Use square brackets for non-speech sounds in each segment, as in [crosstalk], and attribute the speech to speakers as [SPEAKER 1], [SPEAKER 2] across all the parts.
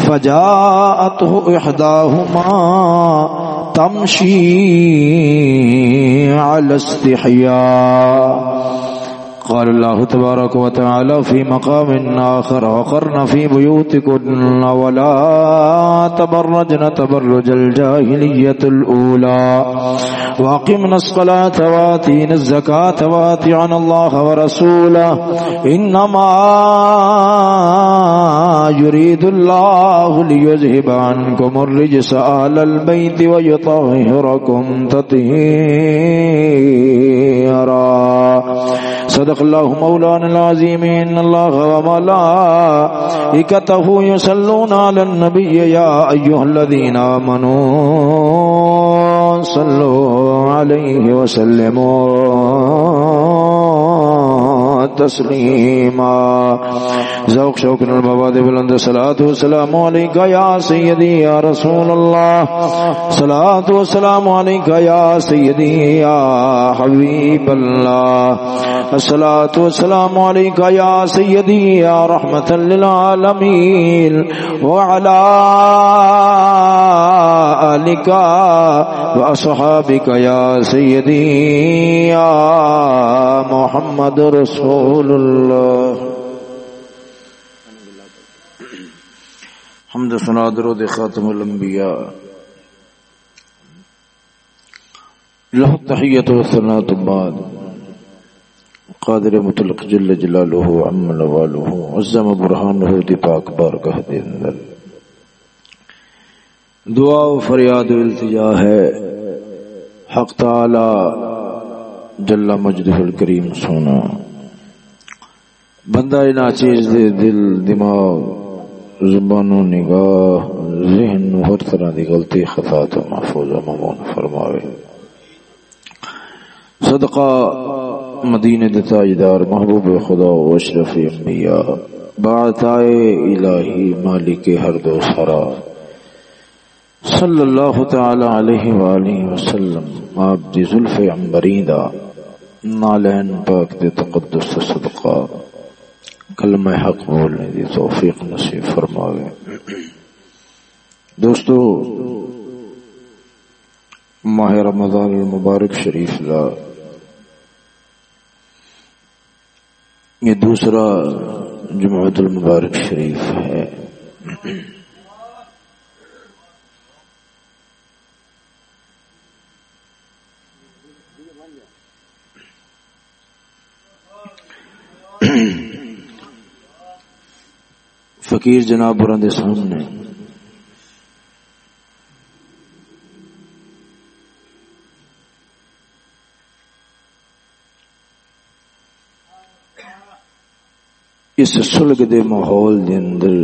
[SPEAKER 1] فجاءته إحداهما تمشي على استحياء. قال الله تبارك وتعالى في مقام آخر وقرن في بيوتكن ولا تبرجن تبرج الجاهلية الأولى. واقمنا الصلاة واتينا الزكاة واتعنا الله ورسوله إنما يريد الله ليذهب عنكم الرجس آل البيت ويطهركم تطهيرا. صدق الله مولانا العظيم إن الله وملائكته يصلون على النبي يا أيها الذين آمنوا صلوا عليه وسلموا تسليما ذوق شوق المباد بلند صلاة والسلام عليك يا سيدي يا رسول الله صلاة والسلام عليك يا سيدي يا حبيب الله الصلاة والسلام عليك يا سيدي يا رحمة للعالمين وعلى آلك وأصحابك يا سيدي يا محمد رسول الله حمد سنا درود خاتم الانبیاء۔ له التحیت والثناء بعد۔ قادر مطلق جل جلالہ عم نوالہ عزم برہانہ دی پاک بارگاہ دے اندر۔ دعا و فریاد و التجا ہے۔ حق تعالی جل مجدہ الکریم سونا۔ بندہ ناچیز دے دل، دماغ، زبان و نگاہ، ذہن ہر طرح دی غلطی خطا تو محفوظ و ممون فرماوے۔ صدقہ مدینہ دتاجدار محبوب خدا و اشرف انبیاء۔ بعتائے الہی مالک ہر دو سرا۔ صلی اللہ تعالی علیہ وآلہ وسلم، آپ دی ظلف عمبرین دا نالین پاک دے تقدس صدقہ، کلمہ حق بولنے دی توفیق نصیب فرماوے۔ دوستو، ماہ رمضان المبارک شریف لا یہ دوسرا جمعۃ المبارک شریف ہے۔ [clears throat] فقیر جناب دے سامنے۔ اس سلگ دے ماحول دے اندر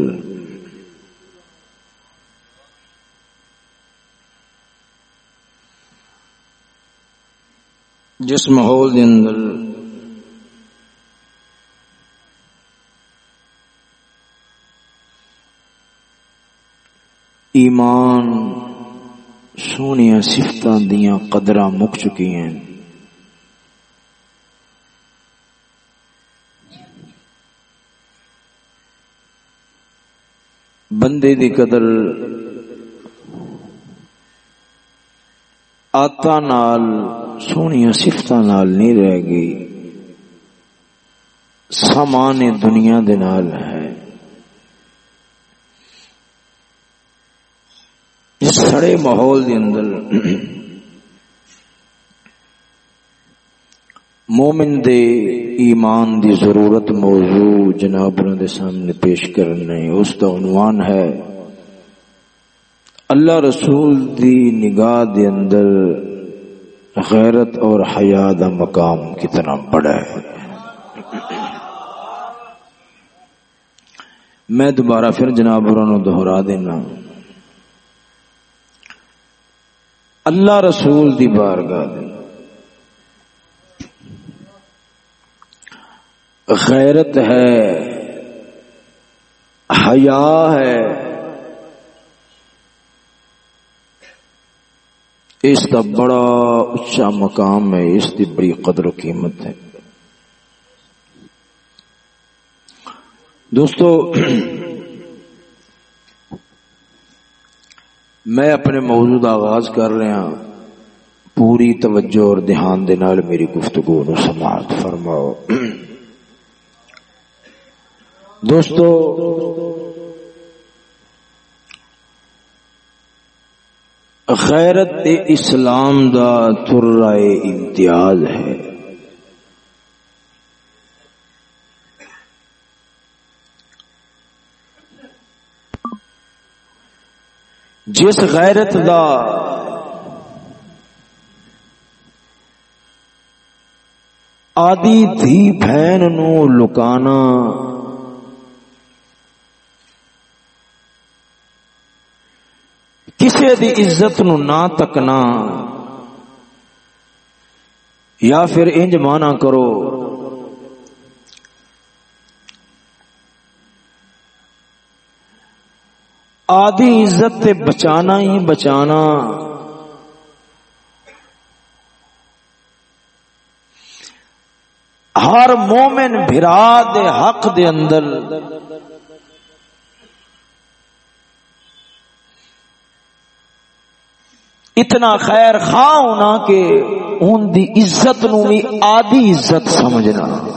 [SPEAKER 1] جس ماحول دے اندر ایمان سونیا سفتاں دیاں قدرہ مک چکی ہیں۔ بندے دی قدر آتا نال سونیا سفتاں نال نہیں رہ گئی۔ سامان دنیا دے نال ہے اس سڑے ماحول دے اندر مومن دے ایمان دی ضرورت موضوع جناب دے سامنے پیش کرنے اس کا عنوان ہے اللہ رسول دی نگاہ دے اندر غیرت اور حیا دا مقام کتنا بڑا ہے۔ میں دوبارہ پھر جناب دہرا دینا۔ اللہ رسول دی بارگاہ دے غیرت ہے، حیا ہے۔ اس کا بڑا اچھا مقام ہے، اس کی بڑی قدر و قیمت ہے۔ دوستو میں اپنے موجود آغاز کر رہا پوری توجہ اور دھیان دے نال میری گفتگو نو سماعت فرماؤ۔ دوستو، غیرت اسلام دا ترائے امتیاز ہے۔ جس غیرت دا آدی دھی بہن نو لکانا کسی دی عزت نو نہ تکنا یا پھر انج مانا کرو آدھی عزت تے بچانا ہی بچانا۔ ہر مومن بھرا دے حق دے اندر۔ اتنا خیر خواہ ہونا کہ ان دی عزت نو بھی آدھی عزت سمجھنا۔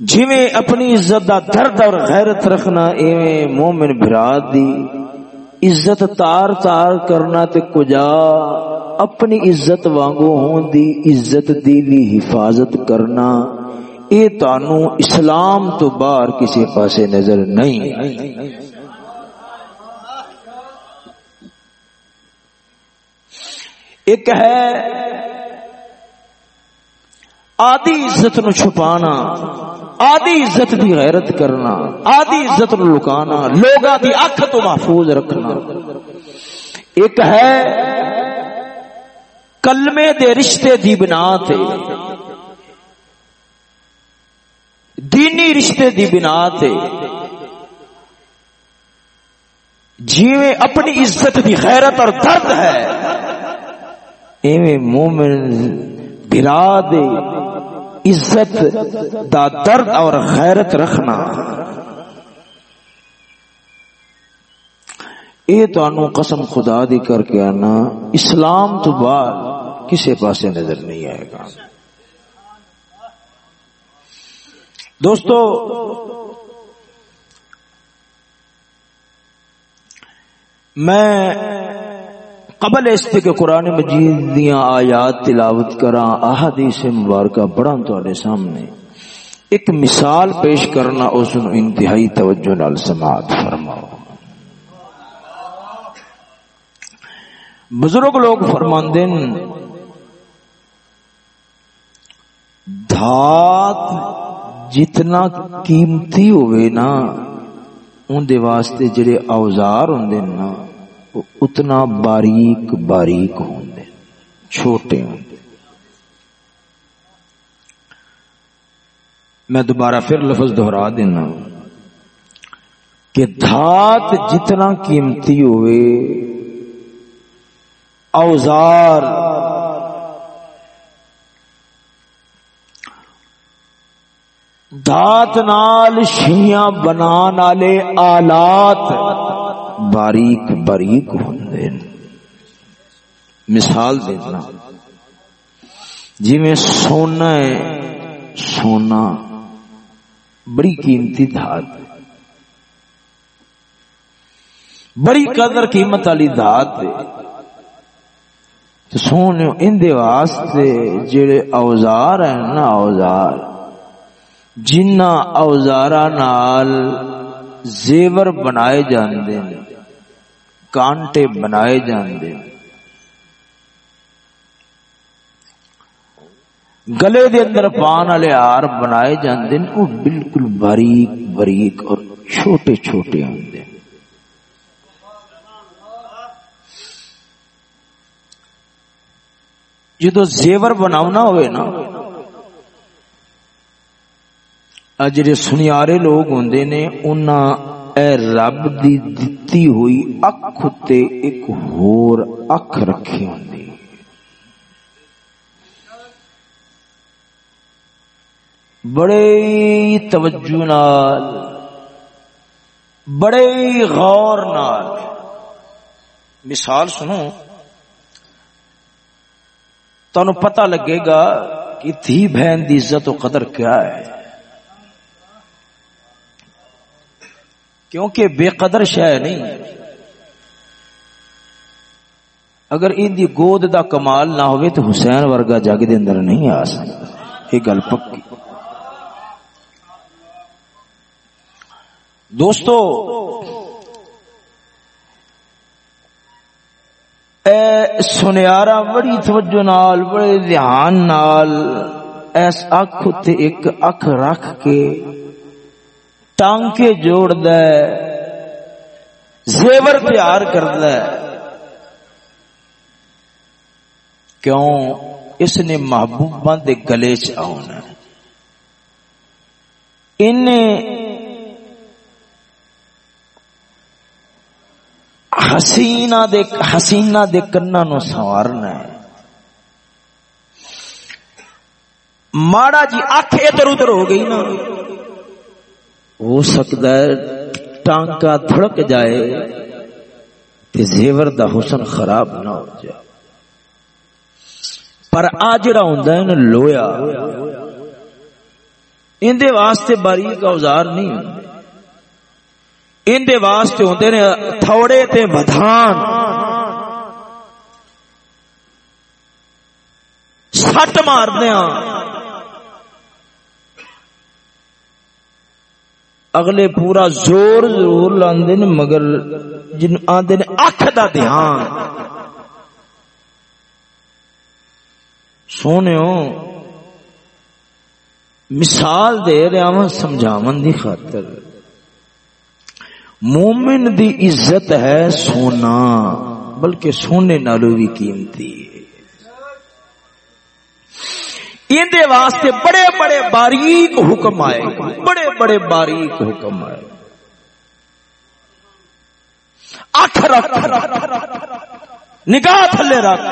[SPEAKER 1] جویں اپنی عزت دا درد اور غیرت رکھنا ایویں مومن براد دی۔ عزت تار تار کرنا تے کجا اپنی عزت وانگو ہون دی، عزت دی بھی حفاظت کرنا۔ اے تانوں اسلام تو باہر کسی پاسے نظر نہیں۔ ایک ہے آدھی عزت نو چھپانا۔ آدھی عزت دی غیرت کرنا، آدھی عزت نو لکانا لوگا دی اکھ تو محفوظ رکھنا۔ ایک ہے کلمے دے رشتے دی بنا تے۔ دینی رشتے دی بنا تے۔ جیویں اپنی عزت دی غیرت اور درد ہے، ایویں مومن برا دے۔ عزت، دا درد اور غیرت رکھنا۔ یہ تو قسم خدا دی کر کے آنا، اسلام تو بعد کسی پاسے نظر نہیں آئے گا۔ دوستو، میں قبل اس کے قرآن مجید دیاں آیات تلاوت کراں احادیث مبارکہ پڑھاں تواڈے سامنے۔ ایک مثال پیش کرنا، اس نو انتہائی توجہ نال سماعت فرماؤ۔ بزرگ لوگ فرماندے دھات جتنا قیمتی ہوئے نا ان دے واسطے جڑے اوزار ہوندے نا اتنا باریک باریک ہوں چھوٹے ہوں میں دوبارہ پھر لفظ دہرا دینا۔ کہ دھات جتنا قیمتی ہوئے، اوزار دھات نال شیاں بنان والے آلات باریک باریک ہوندے مثال دینا۔ جی میں سونا ہے، سونا بڑی قیمتی دھات بڑی قدر قیمت والی دھات تو سونے ان دے واسطے جڑے اوزار ہیں نا، اوزار۔ جنہ اوزارا نال زیور بنائے جاندے ہیں۔ کانٹے بنائے جاندے گلے دے اندر پان والے آر بنائے جاندے ہیں وہ بالکل باریک باریک اور چھوٹے چھوٹے آندے ہیں جدو زیور بناونا ہوئے نا اجرے سنیارے لوگ ہوں نے انہاں اے رب دی دتی ہوئی اکھ تے ایک ہور اکھ رکھی ہوندی بڑے توجہ نال، بڑے غور نال۔ مثال سنو تہن پتہ لگے گا کہ تھی بہن دی عزت و قدر کیا ہے۔ کیونکہ بے قدر شہ نہیں۔ اگر ان دی گود دا کمال نہ ہوئے تو حسین ورگا جگ دے اندر نہیں آ سکتا۔ یہ گل پکی۔ دوستو، اے سنیارا بڑی توجہ نال بڑے دھیان نال، ایس اکھ تے ایک اکھ رکھ کے ٹانکے جوڑ دے زیور پیار کر دے کیوں؟ اس نے محبوبہ دے گلے چاہونا انہیں حسینہ دے حسینہ دے کنہ نو سوارنا ہے۔ ماڑا جی اکھ ادھر ادھر ہو گئی نا۔ ہو سکتا ہے، ٹانکا دھڑک جائے تے زیور دا حسن خراب نہ ہو جائے۔ پر آ جڑا ہوندا ہے نا، لویا۔ ان دے واسطے باریک اوزار نہیں۔ ہوندے ان واسطے ہوندے نے تھوڑے تے ودھان۔ سٹ ماردے ہاں اگلے پورا زور ضرور لاندے نے، مگر جن آندے نے اکھ دا دھیان۔ سونےو مثال دے رہا ہوں سمجھاون دی خاطر۔ مومن دی عزت ہے سونا، بلکہ سونے نالو بھی قیمتی ہے۔ اندے واسطے بڑے بڑے باریک حکم آئے، بڑے بڑے باریک حکم آئے۔ اکھ رکھ، نگاہ تھلے رکھ۔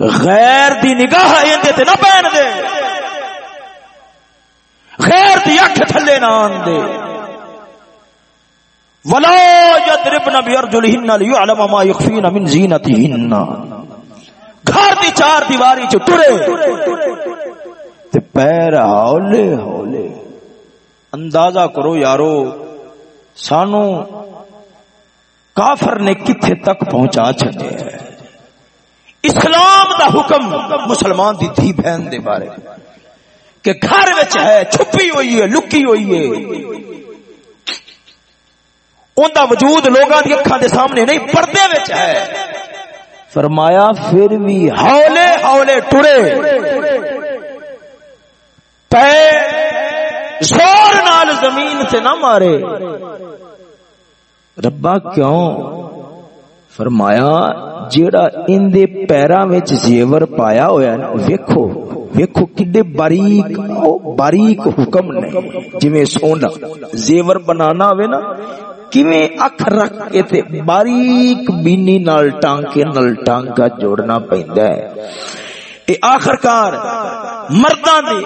[SPEAKER 1] غیر دی نگاہ اندے تے نہ پہن دے۔ غیر دی اکھ تھلے نہ آن دے۔ ولا یضربن بیرجلہن لیعلم ما یخفین من زینتہن گھر دی چار دیواری چ ٹرے۔ پیر ہولے ہولے اندازہ کرو یارو، سانو کافر نے کتھے تک پہنچا چھڈے ہے؟ اسلام دا حکم مسلمان دی تھی بہن دے بارے۔ کہ گھر وچ ہے، چھپی ہوئی ہے، لکی ہوئی ہے۔ ان دا وجود لوگاں دی اکھاں دے سامنے نہیں، پردے وچ ہے۔ فرمایا، پھر بھی ہولے ہولے ٹرے۔ پے زور نال زمین سے نہ مارے۔ ربا کیوں؟ فرمایا، جیڑا ان دے پیراں وچ زیور پایا ہویا نا، ویکھو ویکھو کڈے باریک، او باریک حکم نے۔ جویں سونا زیور بنانا ہوے نا کیویں اکھ رکھ کے تے باریک بینی نال ٹانکے نال ٹانکا جوڑنا پیندا ہے اے آخر کار مرداں دی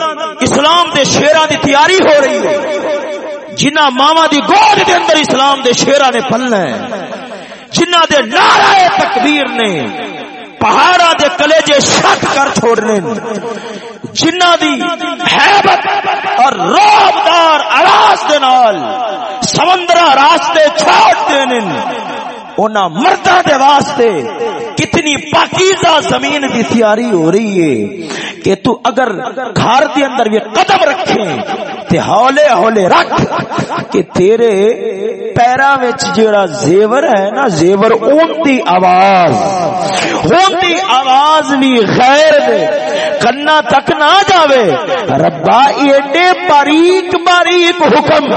[SPEAKER 1] اسلام دے شیراں دی تیاری ہو رہی ہے جنہ ماواں دی گود دے اندر اسلام دے شیراں نے پلنا ہے جنہ دے نعرہ تکبیر نے پہاڑا دے کلیجے شک کر چھوڑنے جنہ دی حیبت اور روبدار آواز دے نال سمندرا راستے چھوڑ دینے اونا مردہ دے واسطے کتنی پاکیزہ زمین کی تیاری ہو رہی ہے کہ تو اگر گھر دے اندر یہ قدم رکھے تے ہولے ہولے رکھ کہ تیرے پیرا وچ جڑا زیور ہے نا، زیور اون دی آواز، اون دی آواز بھی غیر دے، کنا تک نہ جاوے۔ ربا ایڈے باریک باریک حکم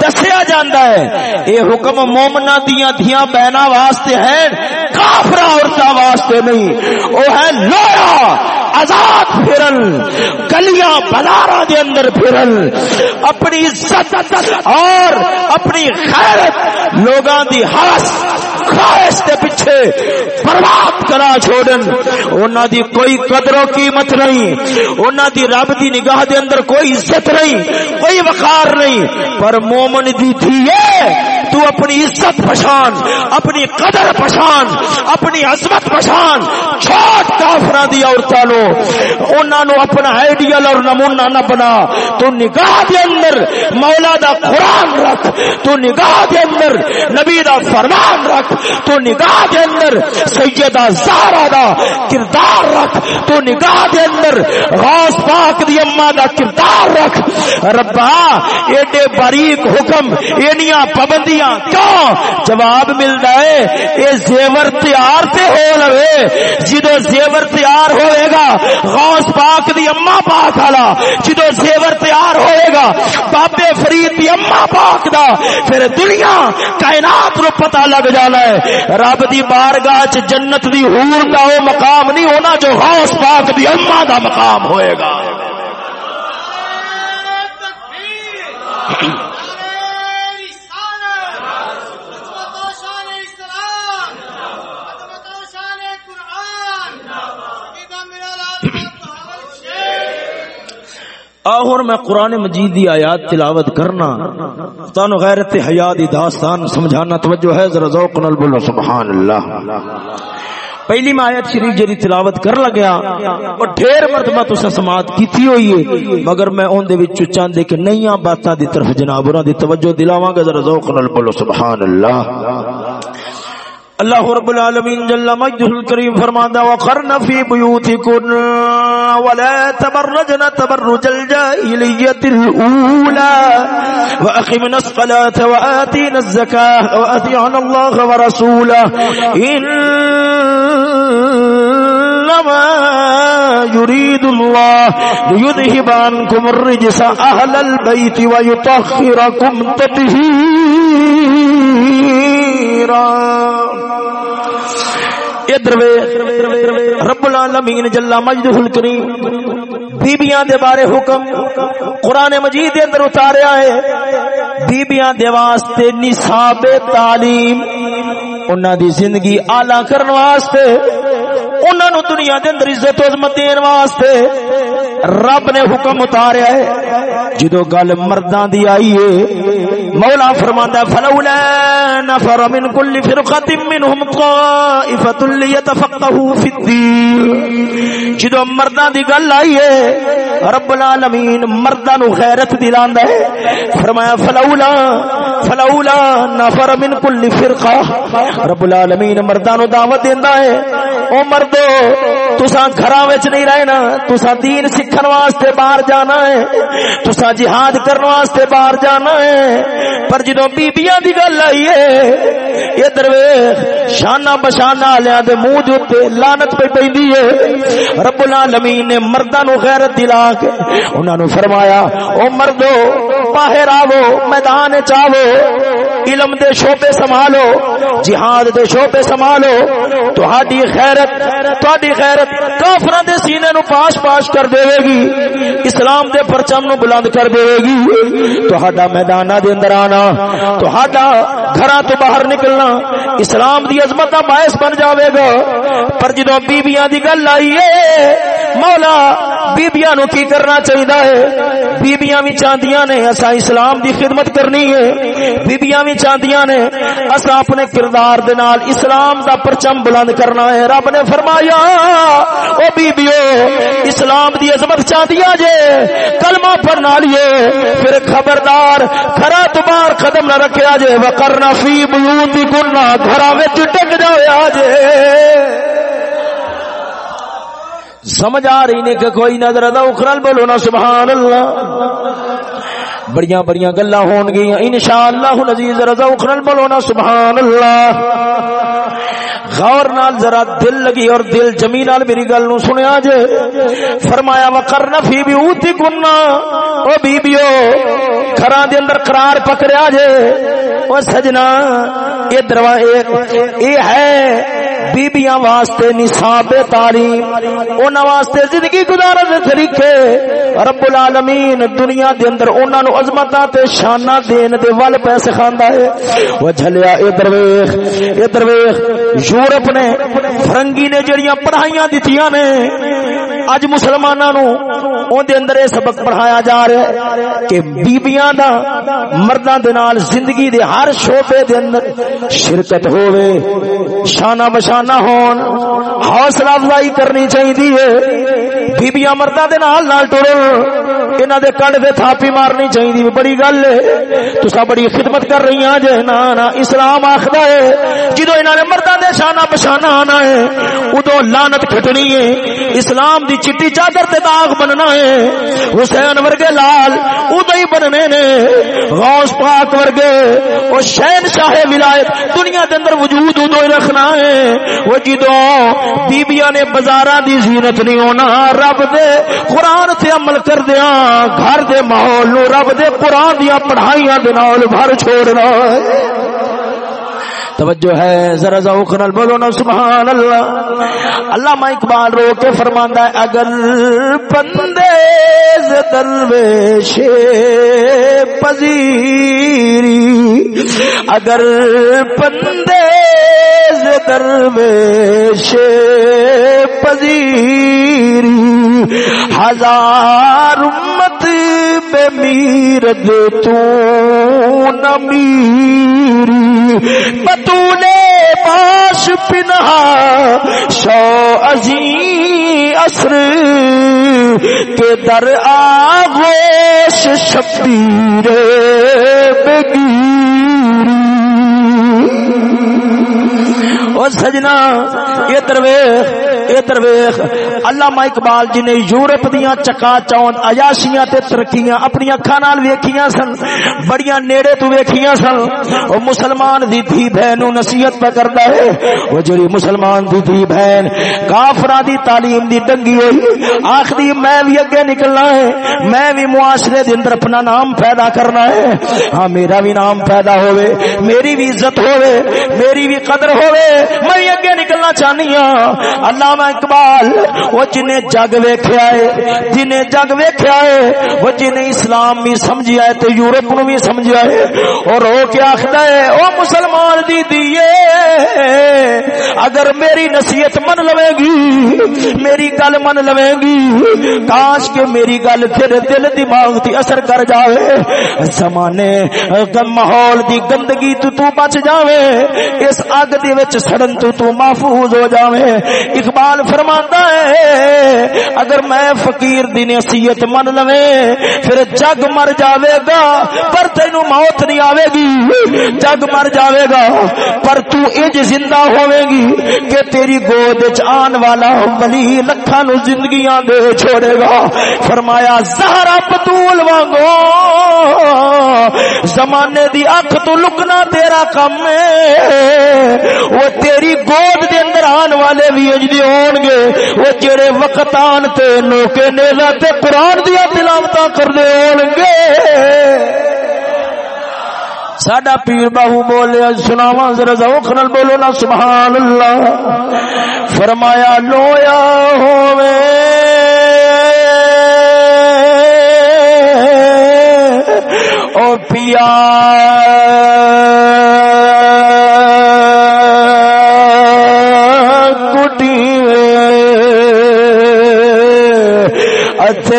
[SPEAKER 1] دسیا جاندا ہے۔ اے حکم مومنا دیاں دھیاں بہنا واسطے ہے کافرا عورتاں واسطے نہیں۔ او ہے لویا، آزاد پھرن، گلیاں بازار دے اندر پھرن۔ اپنی عزت اور اپنی خیرت لوگاں دی ہس خواہش کے پیچھے برباد کرا چھوڑن۔ انہاں دی کوئی قدر و قیمت نہیں، انہاں دی رب دی نگاہ دے اندر کوئی عزت نہیں، کوئی وقار نہیں۔ پر مومن دی تھی تو اپنی عزت پہچان، اپنی قدر پہچان، اپنی عظمت پہچان۔ چھوٹ کافراں دی عورتاں نو، انہاں نو اپنا آئیڈیل اور نمونہ نہ بنا۔ تو نگاہ دے اندر مولا دا قرآن رکھ، تو نگاہ دے اندر نبی دا فرمان رکھ، تو نگاہ دے اندر سیدہ زہرا دا کردار رکھ، تو نگاہ دے اندر غوث پاک دی اما دا کردار رکھ۔ ربا، ایڈے باریک حکم اینیاں پابندیاں کیوں؟ جواب ملدا ہے، اے زیور تیار تے ہو لوے۔ جدو زیور تیار ہوئے گا، غوث پاک دی اما پاک والا۔ جدو زیور تیار ہوئے گا، بابے فرید دی اما پاک دا۔ پھر دنیا کائنات رو پتہ لگ جانا ہے۔ رب دی بارگاہ چ جنت دی حور دا او مقام نہیں ہونا جو غوث پاک دی اما دا مقام ہوئے گا۔ Thank you. آہر میں قرآن مجید دی آیات تلاوت کرنا، تانو غیرت حیا دی داستان سمجھانا، توجہ ہے، ذرا ذوق نال بولو سبحان اللہ پہلی میں آیت شریف جری تلاوت کر لگیا، اور ڈھیر مرتبہ تسا سماعت کیتی ہوئی ہے، مگر میں اون دے وچ چاندے کہ نئیاں باتاں دی طرف جناب اور دی توجہ دلاواں گا، ذرا ذوق نال بولو سبحان اللہ اللہ رب العالمین جل مجدہ الکریم فرماتا وقرن فی بیوتکن ولا تبرجن تبرج الجاہلیت الاولى واقمنا الصلاة وآتينا الزكاة وأطيعنا الله ورسوله إنما يريد الله ليذهب عنكم الرجس أهل البيت ويطهركم تطهيرا ادھر رب العالمین جل مجدہ الکریم بیبیاں دے بارے حکم قرآن مجید دے اندر اتاریا ہے۔ بیبیاں دے واسطے نصاب تعلیم، انہاں دی زندگی اعلی کرن واسطے انہاں نو دنیا دے اندر عزت و عظمت دین واسطے رب نے حکم اتاریا ہے۔ جدو گل مرداں دی آئی ہے، مولا فرماندا فلولا نفر من كل فرقه منهم طائفه ليتفقهوا في الدين۔ جدو مرداں دی گل آئی ہے، رب العالمین مرداں نو غیرت دلاندا ہے۔ فرمایا، فلولا فلولا نفر من كل فرقه رب العالمین مرداں نو دعوت دیندا ہے۔ او مرد مردو تساں گھراں وچ نہیں رہنا۔ تساں دین سکھن واسطے باہر جانا ہے۔ تساں جہاد کرن واسطے باہر جانا ہے۔ پر جدو بیبیاں دی گل آئی ہے، ادھر ویکھ، شانہ بشانہ والےاں دے منہ دے اوتے لعنت پہ پیندی ہے۔ رب العالمین نے مرداں نو غیرت دلا کے انہاں نو فرمایا، او مردو، باہر آو میدان وچ علم دے شعبے سنبھالو، جہاد دے شعبے سنبھالو، تہاڈی غیرت تہاڈی غیرت کافراں دے سینے نو پاش پاش کر دے گی، اسلام دے پرچم نو بلند کر دے گی۔ تہاڈا میداناں دے اندر آنا، تہاڈا گھراں تو باہر نکلنا، اسلام دی عظمت دا باعث بن جاوے گا۔ پر جدوں بیبییاں دی گل آئی ہے مولا بیبییاں نو کی کرنا چاہیدا ہے بیبییاں وی چاندیاں نے اسا اسلام دی خدمت کرنی ہے بیبییاں وی چاندیاں نے اسا اپنے کردار دے نال اسلام دا پرچم بلند کرنا ہے۔ رب نے فرمایا، او بیبیو، اسلام دی عظمت چاندیاں جے، کلمہ پڑھنا لیے پھر خبردار کھرا تمہار قدم نہ رکھیا جے، وقرنا فی بیوتکن گھراں وچ ٹک جایا جے۔ سمجھ آ رہی نہیں کہ کوئی نظر ادا اخرل بولو نا، سبحان اللہ۔ بڑیاں بڑیاں گلا ہون گیا ان شاء اللہ رضا اخرل بولونا سبحان اللہ غور نال ذرا دل لگی اور دل جمی نال میری گل نو سنیا جے۔ فرمایا وقرن فی بیوتی کننا او بیبیو، گھراں دے اندر قرار پکڑیا جے۔ او سجنا، اے دروا اے ہے۔ بیبیاں واسطے نصاب تعلیم، انہاں واسطے زندگی گزارن دے طریقے۔ رب العالمین دنیا دے اندر انہاں نو عظمتاں تے شاناں دین دے ول پہ سکھاندا ہے۔ او جھلیا اے درویش اے درویش یورپ نے فرنگی نے جڑیاں پڑھائیاں دتیاں نے۔ اج مسلماناں نو اون دے اندر اے سبق پڑھایا جا رہا ہے کہ بیبییاں دا مرداں دے نال زندگی دے ہر شعبے دے اندر شرکت ہوے شانہ بشانہ ہون، حوصلہ افزائی کرنی چاہیے بیبیاں مرداں دے نال نال ٹرن انہاں دے کنڈ تے تھاپی مارنی چاہیے بڑی گل ہے، تساں بڑی خدمت کر رہی ہیں جے نا نا اسلام آکھدا ہے۔ جدوں انہاں نے مرداں دے شانہ بشانہ آنا ہے ادو لعنت کھٹنی ہے۔ اسلام دی چٹی چادر تے داغ بننا ہے۔ حسین ورگے لال ادو ہی بننے نے۔ غوث پاک ورگے او شہن شاہ ولایت، دنیا دے اندر وجود ادو ہی رکھنا ہے۔ وہ جی جدو بیبیاں نے بازاراں دی زینت نہیں ہونا۔ رب دے قرآن تے عمل کر دیا گھر دے ماحول نو رب دے قرآن دیا پڑھائیاں دے نال بھر چھوڑنا ہے۔ توجہ ہے، ذرا ذوق نال بولو نا، سبحان اللہ۔ علامہ اقبال رو کے فرماندا ہے، اگر بندے درویش پذیری، اگر بندے درویش پذیری، ہزار بے میرد، تو نمیری بطولے باش پنہا شو ازی اثر کے در آغوش شبیر بگیری سجنا یہ درویخ اے درویخ علامہ اقبال جی نے یورپ دیاں چکا چون عیاشیاں تے ترقیاں اپنی اکھاں نال ویکھیاں سن، بڑیاں نیڑے تو ویکھیاں سن۔ او مسلمان دی دھی بہن نصیحت پہ کردا ہے۔ او جڑی مسلمان دی دھی بہن، کافراں دی تعلیم دی ڈنگی ہوئی، آخری میں بھی اگے نکلنا ہے، میں بھی معاشرے دے اندر اپنا نام پیدا کرنا ہے۔ ہاں میرا بھی نام پیدا ہوئے میری بھی عزت ہوئے میری بھی قدر ہوئے میں اگے نکلنا چاہنی ہوں علامہ اقبال، وہ جنہیں جگ ویکھیا ہے، جنہیں جگ ویکھیا ہے، وہ جنہیں اسلام بھی سمجھیا ہے تو یورپ نو بھی سمجھیا ہے۔ اور وہ کیا آخدا ہے، او مسلمان دی دیے اگر میری نصیحت من لوے گی، میری گل من لوے گی، کاش کہ میری گل تیرے دل دماغ تے اثر کر جاوے۔ زمانے ماحول دی گندگی تو تو بچ جاوے۔ اس اگ دے وچ سڑن تو تو محفوظ ہو جاوے۔ اقبال اقبال فرماتا ہے، اگر میں فقیر دی نصیحت من لوے، پھر جگ مر جاوے گا، پر تینو موت نہیں آوے گی۔ جگ مر جاوے گا، پر تو اج زندہ ہوے گی کہ تیری گود وچ آن والا ولی لکھاں نو زندگیاں دے چھوڑے گا۔ فرمایا، زہرا بطول وانگو، زمانے دی اکھ تو لکنا تیرا کم ہے۔ وہ تیری گود دے اندر آن والے بھی اج ہون گے، وہ جڑے وقت آن تے لوکے نیزا تے قرآن دیا تلاوتا کر دے ہون گے۔ ساڈا پیر باہو بولے سناوا ذرا ذوق نال بولو نا سبحان اللہ فرمایا، لویا ہوے او پیا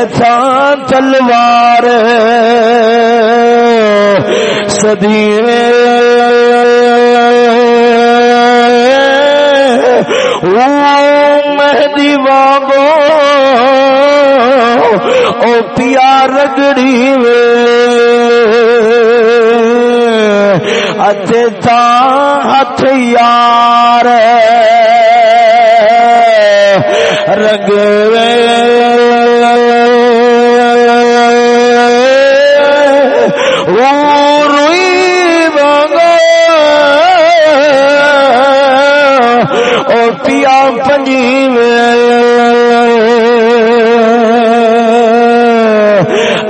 [SPEAKER 1] تھا تلوار سدی مہدی واگو او پیا رگڑی وے تھا ہاتھ یار پیا پنجی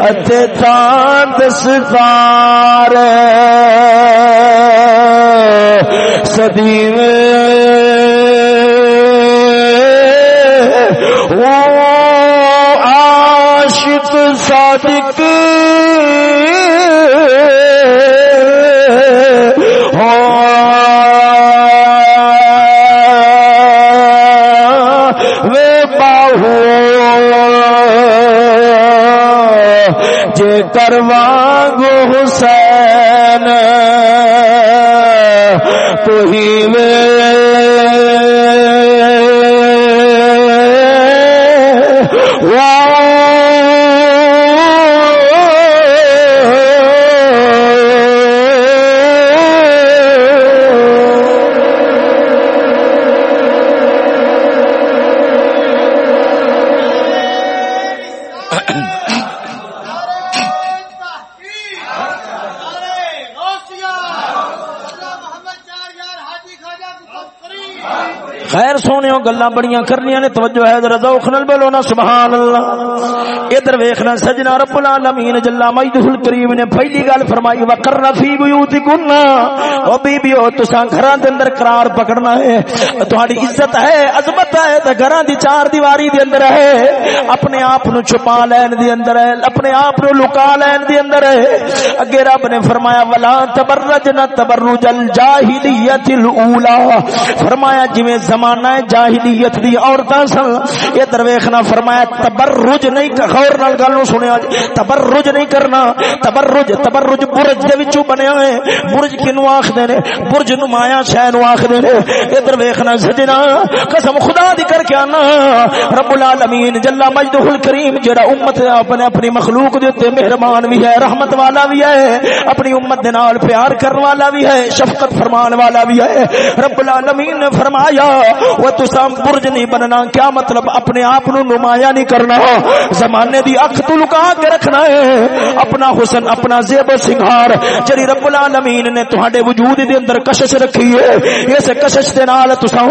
[SPEAKER 1] اتے تھان دستار صدی وہ عاشق صادق۔ گلا بڑی کرنی نے، توجہ ہے، ذرا ذوق نال بولو نا سبحان اللہ ادھر ویکھنا سجنا رب العالمین جل مجدہ الکریم نے پہلی گل فرمائی، وقرن فی بیوتکن او بی بیو تساں گھراں دے اندر قرار پکڑنا ہے۔ تہاڈی عزت ہے، عظمت ہے تے گھراں دی چار دیواری دے اندر ہے۔ اپنے آپ نو چھپا لین دے اندر ہے۔ اپنے آپ نو لکا لین دے اندر ہے۔ اگے رب نے فرمایا، ولا تبرجنا تبرج الجاہلیت الاولى فرمایا، جویں زمانہ جاہلیت دی عورتاں سن یہ درویخنا فرمایا، تبرج نہیں غور نال گل نو سنیا جی۔ تبرج نہیں کرنا۔ تبرج تبرج برج دے وچوں بنیا ہے۔ برج کینو آکھدے نے؟ برج نمایاں شے نو آکھدے نے۔ یہ درویخنا سجنا، قسم خدا دی کر کے انا رب العالمین، جل مجدہ الکریم، جڑا امت اپنے اپنی مخلوق دے تے مہربان بھی ہے، رحمت والا بھی ہے، اپنی امت دے نال پیار کرنے والا بھی ہے، شفقت فرمان والا بھی ہے۔ رب العالمین نے فرمایا، وہ تساں برج نہیں بننا، کیا مطلب؟ اپنے آپ نو نمایاں نہیں کرنا۔ زمانے دی اکھ تو لکا کے رکھنا ہے۔ اپنا حسن، اپنا زیب و سنگار جڑی رب العالمین نے تہاڈے وجود دے اندر کشش رکھی ہے، اس کشش دے نال تساں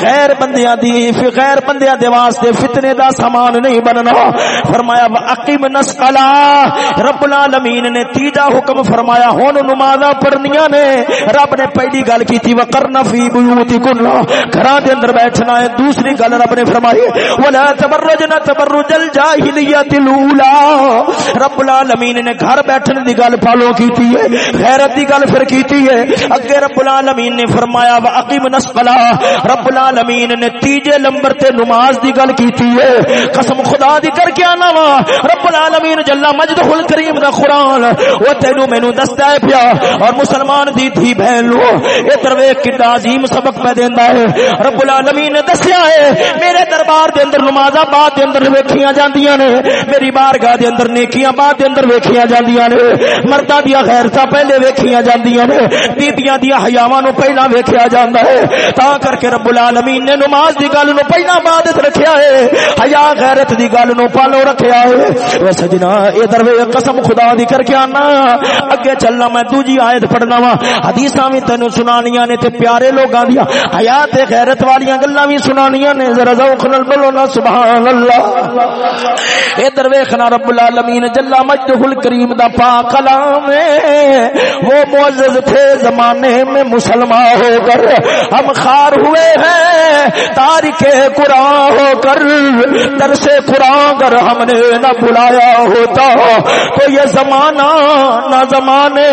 [SPEAKER 1] غیر بندیاں دی غیر بندیاں دے واسطے فتنے دا سامان نہیں بننا۔ فرمایا اقیم نسلا رب العالمین نے تیجا حکم فرمایا، ہن نمازاں پڑھنیاں نے۔ رب نے پہلی گل کیتی وقرنا فی بیوتکن گھراں دے اندر بیٹھنا ہے۔ دوسری گل رب نے فرمائی، ولا تبرجنا تبرج الجاہلیت الاولى رب العالمین نے گھر بیٹھنے دی گل فالو کیتی ہے، غیرت دی گل پھر کیتی ہے۔ اگے رب العالمین نے فرمایا واقیم نسقلا۔ رب العالمین نے تیجا تیجے نمبر تے نماز دی گل کیتی ہے۔ قسم خدا دی کر کے انا وا۔ رب العالمین جل مجدہ الکریم دا قران او تینو مینوں دستا ہے پیا۔ اور مسلمان دی تھی بہن لو اے درویش کڈا عظیم سبق پہ دیندا ہے۔ رب العالمین نے دسیا ہے، میرے دربار دے اندر نمازاں بعد دے اندر ویکھیاں جاندیاں نے۔ میری بارگاہ دے اندر نیکیاں بعد دے اندر ویکھیاں جاندیاں نے۔ مرداں دی غیرتاں پہلے ویکھیاں جاندیاں نے۔ بیبییاں دی حیاواں نو پہلا ویکھیا جاندا ہے۔ تا کر کے رب العالمین نے نماز دی گل نو پہلا بعد رکھیا ہے۔ حیا غیرت دی گل نو پالو رکھیا ہے۔ او سجنا اے دروے قسم خدا دی کر کے آنا۔ اگے چلنا میں دوجی ایت پڑھنا وا۔ حدیثاں وی تینو سنانیاں نے تے پیارے لوگاں دی حیا تے غیرت والیاں گلاں وی سنانیاں نے۔ ذرا ذوق نال بولو نا سبحان اللہ ادھر ویکھنا رب العالمین جل مجدہ الکریم دا پاک کلام ہے۔ وہ معزز تھے زمانے میں مسلمان ہو کر۔ ہم خار ہوئے ہیں۔ تاج تاریخ قرآن ہو کر، درس قرآن اگر ہم نے نہ بلایا ہوتا، تو یہ زمانہ نہ زمانے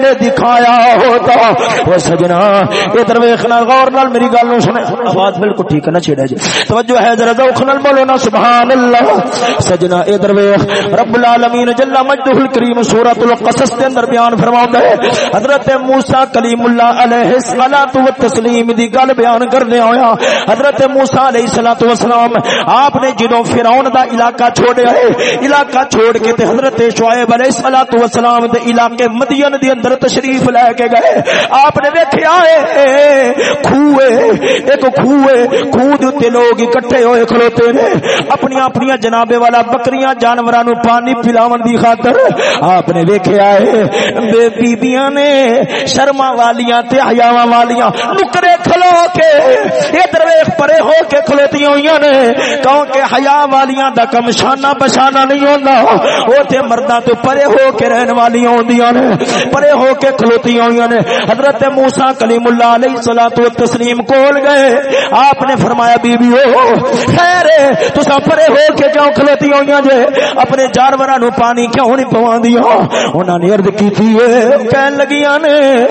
[SPEAKER 1] نے دکھایا ہوتا۔ وہ سجنا، ادھر ویکھنا غور نال میری گل سنے۔ آواز بالکل ٹھیک ہے نا چھڑا جی۔ توجہ ہے ذرا ذوق نال بولو نا سبحان اللہ سجنا اے درویش رب العالمین جل مجدہ الکریم سورۃ القصص دے اندر بیان فرماوندا ہے۔ حضرت موسی کلیم اللہ علیہ الصلوۃ والتسلیم دی گل بیان کرنے ہویا ہاں۔ حضرت موسی علیہ الصلوۃ والسلام آپ نے جدوں فرعون دا علاقہ چھوڑیا ہے، علاقہ چھوڑ کے تے حضرت شعیب علیہ الصلوۃ والسلام دے علاقے مدین دے اندر تشریف لے کے گئے۔ آپ نے ویکھیا ہے کھوئے ایک خوہ خوہ دے تے لوگ اکٹھے ہوئے کھلوتے نے۔ اپنی اپنی جنابے والا بکریاں، جانوراں نو پانی پلاون دی خاطر۔ آپ نے ویکھیا ہے، بے بیبییاں نے شرما والیاں تے حیاواں والیاں نکرے کھلو کے۔ ادھر ویکھ پرے ہو کے کھلوتی ہویاں نے، کیونکہ حیا والیاں دا کم شانہ بشانہ نہیں ہوندا۔ او تے مرداں تو پرے ہو کے رہن والیاں ہوندیاں نے، پرے ہو کے کھلوتی ہویاں نے۔ حضرت موسی کلیم اللہ علیہ الصلوۃ والتسلیم کول گئے۔ آپ نے فرمایا بی بی او خیر تسا پرے ہو کے کیوں کھلوتی ہویاں جے؟ اپنے جانوراں نو پانی کیوں نہیں پواندیاں انہاں نے عرض کیتی ہے کہن لگیاں نے،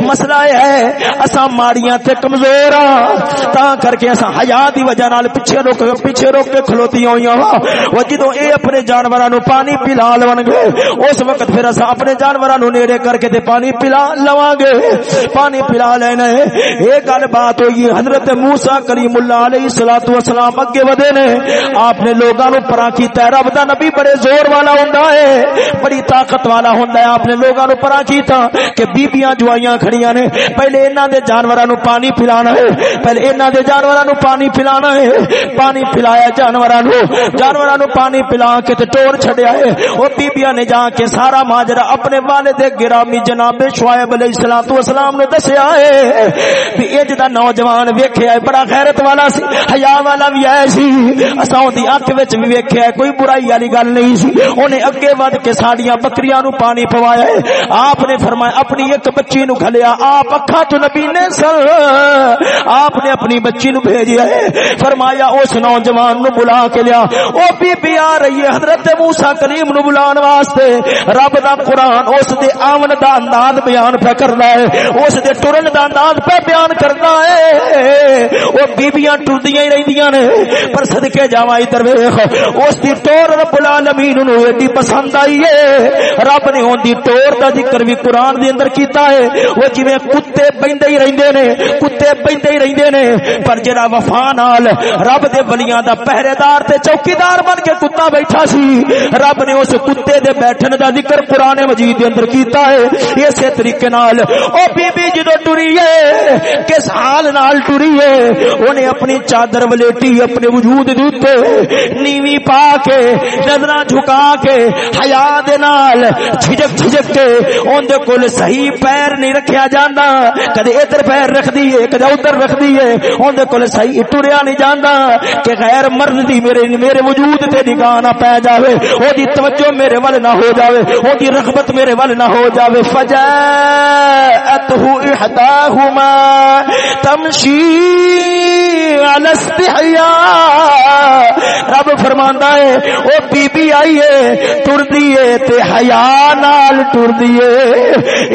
[SPEAKER 1] مسئلہ ہے، اساں ماڑیاں تے کمزور ہاں۔ تا کر کے اساں حیا دی وجہ نال پیچھے روک پیچھے روک کے کھلوتی ہوئی ہویاں وہ جدوں اے اپنے جانوراں نو پانی پلا لون گے اس وقت پھر اساں اپنے جانوراں نو نیڑے کر کے تے پانی پلا لواں گے پانی پلا لینا ہے اے گل بات ہوئی، حضرت موسی کریم اللہ علیہ الصلوۃ والسلام اگے ودے نے۔ آپ نے لوگاں نو پرا کیتا ہے رب دا نبی بڑے زور والا ہوندا ہے، بڑی طاقت والا ہوندا ہے۔ آپ نے لوگاں نو پرا کیتا کہ بیبییاں جوائیاں کھڑیاں نے۔ پہلے انہاں دے جانوراں نو پانی پلانا ہے، پہلے انہاں دے جانوراں نو پانی پلانا ہے۔ پانی پلایا جانوراں نو جانوراں نو پانی پلا کے تے ٹور چھڈیا ہے۔ او بیبییاں نے جا کے سارا ماجرا اپنے والد گرامی جناب شعیب علیہ الصلوۃ والسلام نے دسیا ہے۔ کہ اج دا نوجوان ویکھیا ہے، بڑا غیرت والا سی، حیا والا بھی ہے سی۔ اساں دی اکھ وچ بھی ویکھیا ہے، کوئی برائی والی گل نہیں سی۔ اونے اگے ود کے ساڈیاں بکریاں نو پانی پوایا ہے۔ آپ نے فرمایا، اپنی ایک بچی نو کھلیا آپ اکھاں تو نبی نے سر آپ نے اپنی بچی نو بھیجیا ہے۔ فرمایا، اس نوجوان نو بلا کے لیا۔ او بی بی آ رہی ہے، حضرت موسی کریم نو بلان واسطے۔ رب دا قرآن اس دے آمن دا انداز بیان پہ کردا ہے۔ اس دے ٹرن دا انداز پہ بیان کردا ہے۔ او بیبییاں ٹردیاں ہی رہندیاں نے۔ پر صدکے جاواں ادھر ویکھ۔ اس دی ٹور رب العالمین نو ایڈی پسند آئی ہے۔ رب نے اون دی ٹور دا ذکر بھی قرآن دے اندر کیتا ہے۔ وہ جویں کتے بیندے ہی رہندے نے، کتے بیندے ہی رہندے نے۔ پر جڑا وفا نال رب دے ولیاں دا پہرے دار تے چوکیدار بن کے کتا بیٹھا سی۔ رب نے اس کتے دے بیٹھن دا ذکر قرآن مجید دے اندر کیتا ہے۔ اسی طریقے نال او بی بی جدو ٹری ہے، کس حال نال ٹری ہے؟ اونے اپنی چادر ولیٹی اپنے وجود دے اوتے نیوی پا کے، نظراں جھکا کے، حیا دے نال جھجک جھجک کے اون دے کول صحیح پیر نہیں رکھیا جاندا۔ کدے ادھر پیر رکھ دیے کدے ادھر رکھ دیے اون دے کول صحیح ٹریا نہیں جاندا کہ غیر مرد دی میرے میرے وجود تے نگاہ نہ پے جاوے او دی توجہ میرے ول نہ ہو جاوے او دی رغبت میرے ول نہ ہو جاوے۔ فجاءته احداهما تمشي على استحياء رب فرماندا ہے، او بی بی آئی ہے ٹر دیے تے حیا نال ٹر دیے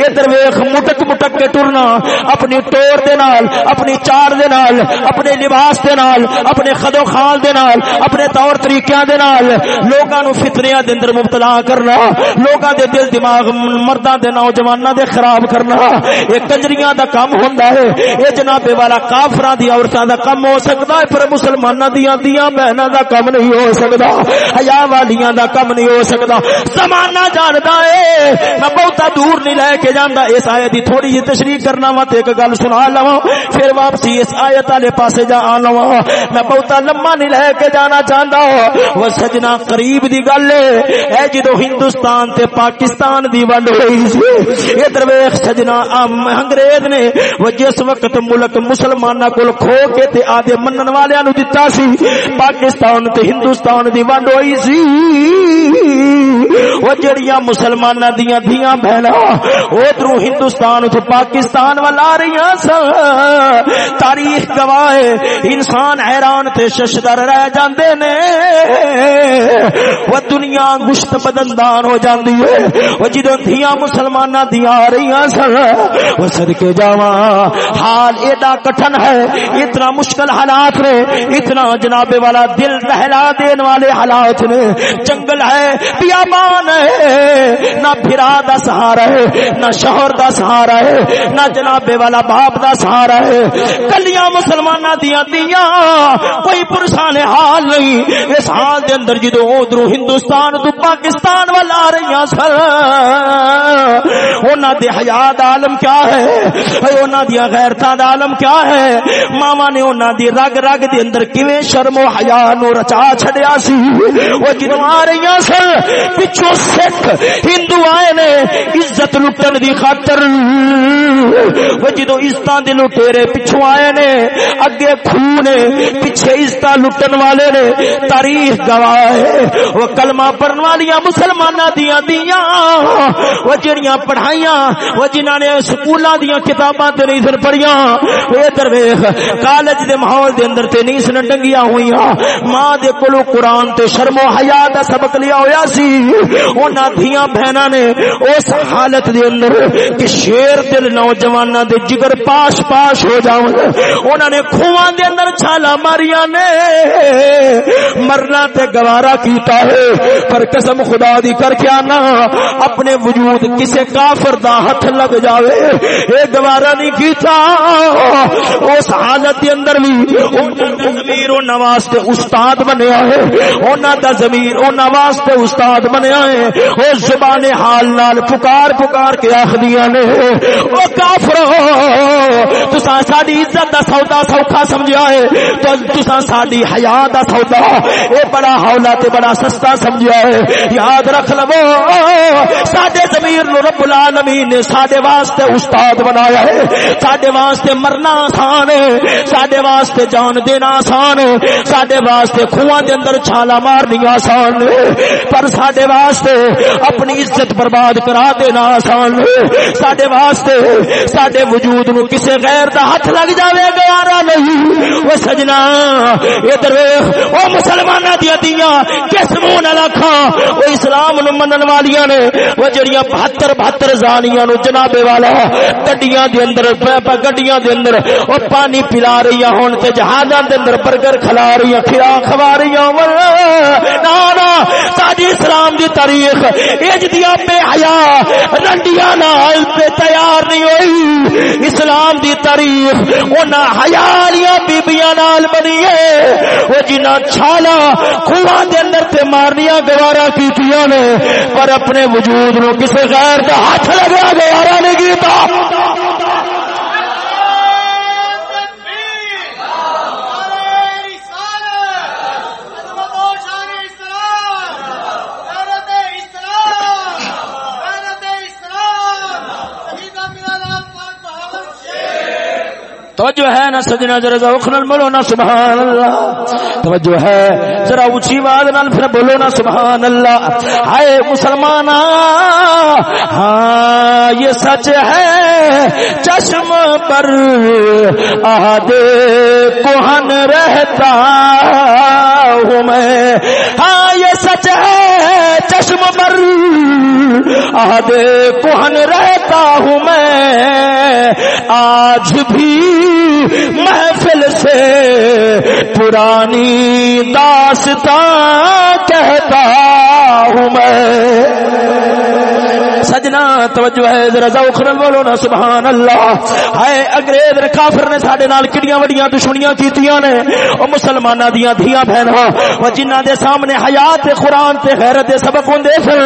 [SPEAKER 1] ادھر ویکھ، مٹک مٹک کے ٹرنا، اپنی ٹور دے نال، اپنی چار دے نال، اپنی اپنے لباس دے نال، اپنے خدو خال دے نال، اپنے طور طریقیاں دے نال لوکاں نو فتنیاں دے اندر مبتلا کرنا لوکاں دے دل دماغ مرداں دے نوجواناں دے خراب کرنا اے کنجریاں دا کام ہوندا ہے۔ اے جناب والا کافراں دی عورتاں دا کم ہو سکدا ہے، پر مسلماناں دیاں دیاں بہناں دا کم نہیں ہو سکدا۔ حیا والیاں دا کم نہیں ہو سکدا۔ زمانہ جاندا ہے، میں بہتا دور نہیں لے کے جاندا، اس آیت دی تھوڑی جی تشریح کرنا وا تے ایک گل سنا لواں، پھر واپسی اس آیت والے پاس پاسے جا لواں میں بہتا لمبا نہیں لے کے جانا چاہندا۔ وہ سجنا قریب دی گل ہے۔ اے جدو ہندوستان تے پاکستان دی ونڈ ہوئی سی، ادھر ویکھ سجنا انگریز نے۔ وہ جس وقت ملک مسلماناں کول کھو کے تے آدے منن والیاں نو دتا سی، پاکستان تے ہندوستان دی ونڈ ہوئی سی۔ وہ جڑیاں مسلماناں دیاں دھیاں بہنا ادھروں ہندوستان تو پاکستان والا آ رہی سن تاریخ گواہ ہے۔ انسان حیران تے ششدر رہ جاندے نے۔ وہ دنیا گشت بدندان ہو جاندی ہے۔ وہ جدوں دھیاں مسلماناں دیاں آ رہی سن، وہ صدکے جاواں۔ حال ایڈا کٹھن ہے، اتنا مشکل حالات نے، اتنا جناب والا دل دہلا دین والے حالات نے۔ جنگل ہے، بیابان ہے۔ نہ بھرا دا سہارا ہے، نہ شوہر دا سہارا ہے، نہ جناب والا باپ دا سہارا ہے۔ کلیاں مسلمانہ دیاں دیاں کوئی پرسان حال نہیں۔ اس حال دے اندر جدو ادھر ہندوستان تو پاکستان والا آ رہی سر انہوں دے حیات
[SPEAKER 2] عالم کیا ہے؟ انہاں دی غیرتاں دا عالم کیا ہے؟ ماما نے انہاں دی رگ رگ دے اندر کیویں شرم و حیا نو رچا چھڈیا سی؟ او جدوں آ رہی سن، پچھوں سکھ ہندو آئے نے، عزت لٹن دی خاطر۔ وہ جدوں عزتاں دے لٹیرے پچھوں آئے نے اگے خون پیچھے عزت لٹن والے نے، تاریخ گواہ ہے۔ وہ کلمہ پڑھن والیاں مسلماناں دیاں دیاں۔ وہ جڑیاں پڑھائیاں، وہ جنہاں نے سکولاں دیاں کتاباں تے نہیں سن پڑھیاں۔ وہ ادھر ویکھ، کالج دے ماحول دے اندر تے نہیں سن ڈنگیاں ہوئیاں۔ ماں دے کولو قرآن تے شرم و حیا دا سبق لیا ہویا سی۔ انہاں دھیاں بہناں نے اس حالت دے اندر کہ شیر دل نوجواناں دے جگر پاش پاش ہو جاون۔ انہاں نے کھواں دے اندر چھالا ماریاں نے۔ مرنا تے گوارا کیتا ہے، پر قسم خدا دی کر کے آنا، اپنے وجود کسے کافر دا ہاتھ لگ جاوے۔ اے گوارا نہیں کیتا، اس حالت دے اندر بھی ضمیر و نواستے استاد بنیا ہے۔ انہاں دا ضمیر و نواستے استاد بنیا ہے۔ او زبان حال نال پکار پکار کے آخدیاں نے، او کافر تساں ساڈی عزت دا سودا سوکھا سمجھیا ہے، تو تساں ساڈی حیا دا سودا، اے بڑا ہولا تے بڑا سستا سمجھیا ہے۔ یاد رکھ لو ساڈے ضمیر نو رب العالمین نے ساڈے واسطے استاد بنایا ہے۔ ساڈے واسطے مرنا آسان ہے، ساڈے واسطے جان دینا آسان ہے۔ ساڈے واسطے کھواں دے اندر چھالا مارنی آسان ہے۔ پر ساڈے واسطے اپنی عزت برباد کرا دینا آسان ہے۔ ساڈے واسطے ساڈے وجود نو کسے غیر دا ہاتھ لگ جاوے گوارا نہیں وہ سجنا ادھر او مسلماناں دی دیاں کس منہ نال کھا او اسلام نو منن والیاں نے وہ جڑیاں 72 72 زانیاں نو جناب والا، گڈیاں دے اندر گڈیاں دے اندر، او پانی پلا رہی ہون تے جہازاں دے اندر برگر کھلا رہی کھرا کھوا رہی نا نا ساری اسلام دی تاریخ اج دیا بے حیا، رنڈیاں نال پہ تیار نہیں ہوئی۔ اسلام دی تاریخ انہاں حیا والیاں بیبیاں نال بنیے۔ وہ جنہ چھالا کھواں دے اندر تے مارنیاں گوارا کیتیاں نے، پر اپنے وجود نو کسے غیر دا ہاتھ لگا گوارا نہیں کیتا توجہ ہے نا سجنا ذرا ذوق نال بولو نا سبحان اللہ۔ توجہ ہے ذرا اونچی آواز نال پھر بولو نا سبحان اللہ۔ ہائے مسلمان ہاں یہ سچ ہے۔ چشم پر آدے کوہن رہتا ہوں میں۔ ہاں یہ سچ ہے۔ چشم پر آدے کوہن رہتا ہوں میں۔ آج بھی محفل سے پرانی داستان کہتا ہوں میں۔ سجنا، توجہ ہے، ذرا ذوق نال بولو نا سبحان اللہ ہائے انگریز نے کافر نے ساڈے نال کڈیاں وڈیاں دشمنیاں کیتیاں نے؟ او مسلماناں دیاں دھیاں بہناں، او جنہاں دے سامنے حیا تے قران تے غیرت دے سبق ہوندے سن۔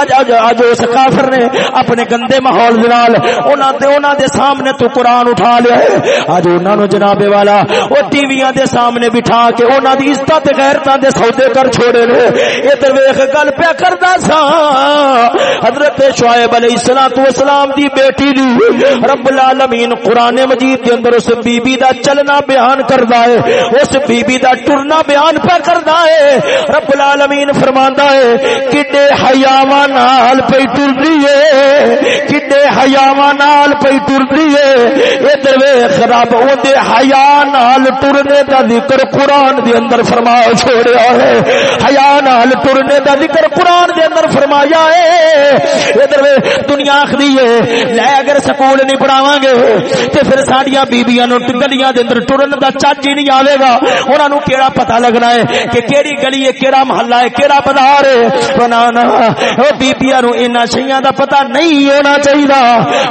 [SPEAKER 2] اج اج اج اس کافر نے اپنے گندے ماحول دے نال انہاں تے انہاں دے سامنے تو قران اٹھا لیا ہے۔ اج انہاں نو جناب والا، او ٹی ویاں دے سامنے بٹھا کے انہاں دی عزت تے غیرتاں دے سودے کر چھوڑے نے۔ ادھر ویکھ، گل پیا کردا سا حضرت شعیب علیہ الصلوۃ والسلام دی بیٹی دی رب العالمین قران مجید کے اندر اس بی بی دا چلنا بیان کردا ہے، اس بی بی دا ٹرنا بیان پہ کردا ہے۔ رب العالمین فرماندا ہے، کڈے حیاواں نال پئی ٹردی ہے، کڈے حیاواں نال پئی ٹردی ہے۔ ادھر ویکھ رب او دے حیا نال ٹرنے دا ذکر قران دے اندر فرما چھوڑیا ہے۔ حیا نال ٹرنے دا ذکر قران دے اندر فرمایا ہے۔ ادھر دنیا آخری ہے۔ لے اگر سکول نہیں پڑھاواں گے تے پھر ساڈیاں بیبیاں نو گلیاں دے اندر ٹرن دا چج ہی نہیں آوے گا۔ انہاں نو کیڑا پتہ لگنا ہے کہ کیڑی گلی ہے، کیڑا محلہ ہے، کیڑا بازار ہے۔ بنانا او بیبیاں نو انہاں شیاں دا پتہ نہیں ہونا چاہیے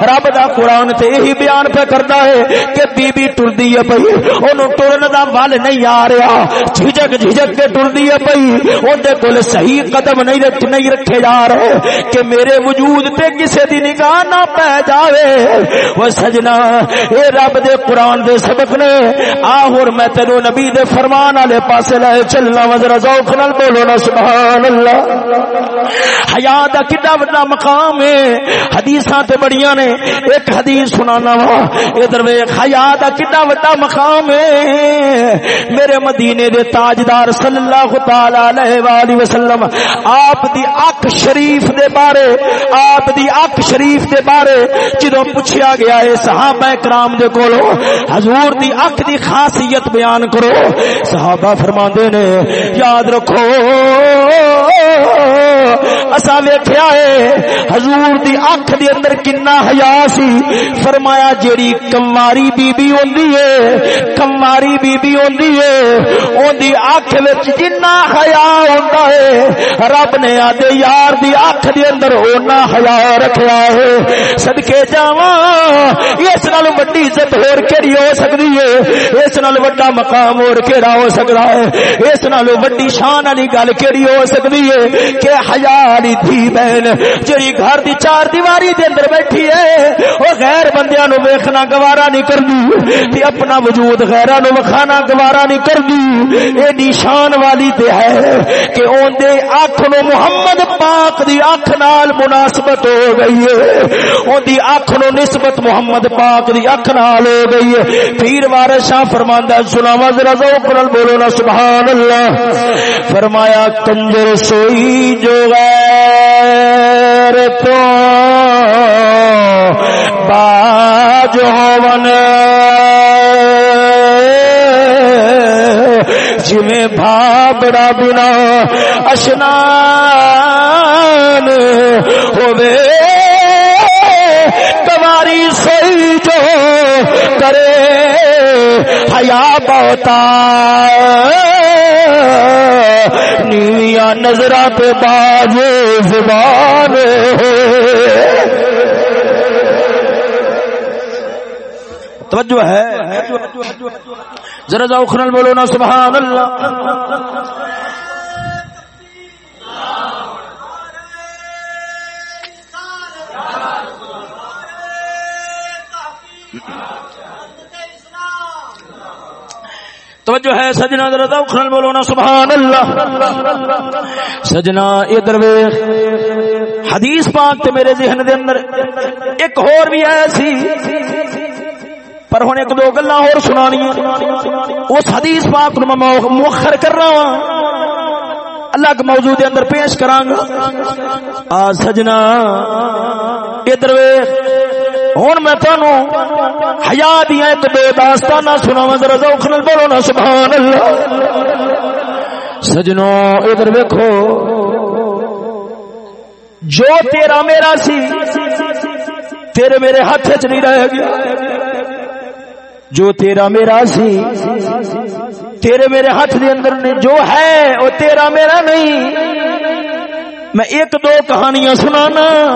[SPEAKER 2] رب دا قرآن تے یہی بیان پہ کردا ہے کہ بیبی ٹردی ہے پئی اونوں ٹرن دا ول نہیں آ رہا۔ جھجک جھجک کے ٹردی ہے پئی اون دے کول صحیح قدم نہیں نہیں رکھے جا رہے کہ میرے وجود تے کسے دی نگاہ نہ پہ جاوے۔ وہ سجنا، اے رب دے قرآن دے سبق نے آہور میں تینو نبی دے فرمان والے پاسے لے چلنا، وزر ذوق نال بولو نا، سبحان اللہ۔ حیا دا کڈا بڑا مقام ہے۔ حدیثاں تے بڑیاں نے، ایک حدیث سنانا وا۔ ادھر ویکھ، حیا دا کڈا بڑا مقام ہے۔ میرے مدینے دے تاجدار صلی اللہ تعالی علیہ والہ وسلم، آپ دی اکھ شریف دے بارے آپ دی اک شریف دے بارے جدوں پوچھیا گیا ہے، صحابہ کرام دے کولو حضور دی اک دی خاصیت بیان کرو۔ صحابہ فرماندے نے، یاد رکھو۔ اسا ویکھیا ہے، حضور دی اکھ دے اندر کنا حیا سی۔ فرمایا، جیڑی کماری بی بی ہوندی ہے، کماری بی بی ہوندی ہے اون دی اکھ وچ جنہ حیا ہوندا ہے، رب نے آدے یار دی اکھ دے اندر اونا حیا رکھیا ہے۔ صدکے جاواں، اس نال وڈی عزت ہور کیڑی ہو سکدی ہے، اس نال وڈا مقام ہور کیڑا ہو سکدا ہے۔ اس نال وڈی شان والی گل کیڑی ہو سکدی ہے کہ حیا والی دھی بہن جڑی گھر دی چار دیواری دے اندر بیٹھی ہے او غیر بندیاں نو ویکھنا گوارا نہیں کردی تے اپنا وجود غیراں نو وکھانا گوارا نہیں کردی اے نشان والی تے ہے کہ اون دے اکھ نو محمد پاک دی اکھ نال مناسبت ہو گئی ہے۔ اون دی اکھ نو نسبت محمد پاک دی اکھ نال ہو گئی ہے۔ پیر وارث شاہ فرماندا سناوا ذرا ذوق نال بولو نا، سبحان اللہ۔ فرمایا کنجر سوئی جو غیر تو باج ہون۔ جویں بھابڑا بنا اشنان ہوے کماری سوئی جو کرے، حیا بہتا نیویا نظر پہ باز زبان توجہ ہے۔ ذرا جاؤ خرل بولو نا سبحان اللہ۔ توجہ ہے سجنا ذرا دوخرن بولو نا سبحان اللہ۔ سجنا ادھر ویکھ، حدیث پاک تے میرے ذہن دے اندر ایک اور بھی ہے سی، پر ہن ایک دو گلاں اور سنانی اس حدیث پاک نو میں مؤخر کر رہا ہوں اللہ کے موضوع دے اندر پیش کراں گا۔ آ سجنا ادھر ویکھ۔ ہوں میں تنو حیا دیا ایک دو داستان سنا ذرا ذوق نال بولو نا سبحان اللہ سجنو، ادھر ویکھو۔ جو تیرا میرا سی، تیرے میرے ہاتھ چ نہیں رہ گیا۔ جو تیرا میرا سی، تیرے میرے ہاتھ دے اندر نے جو ہے، وہ تیرا میرا نہیں۔ میں ایک دو کہانیاں سنانا۔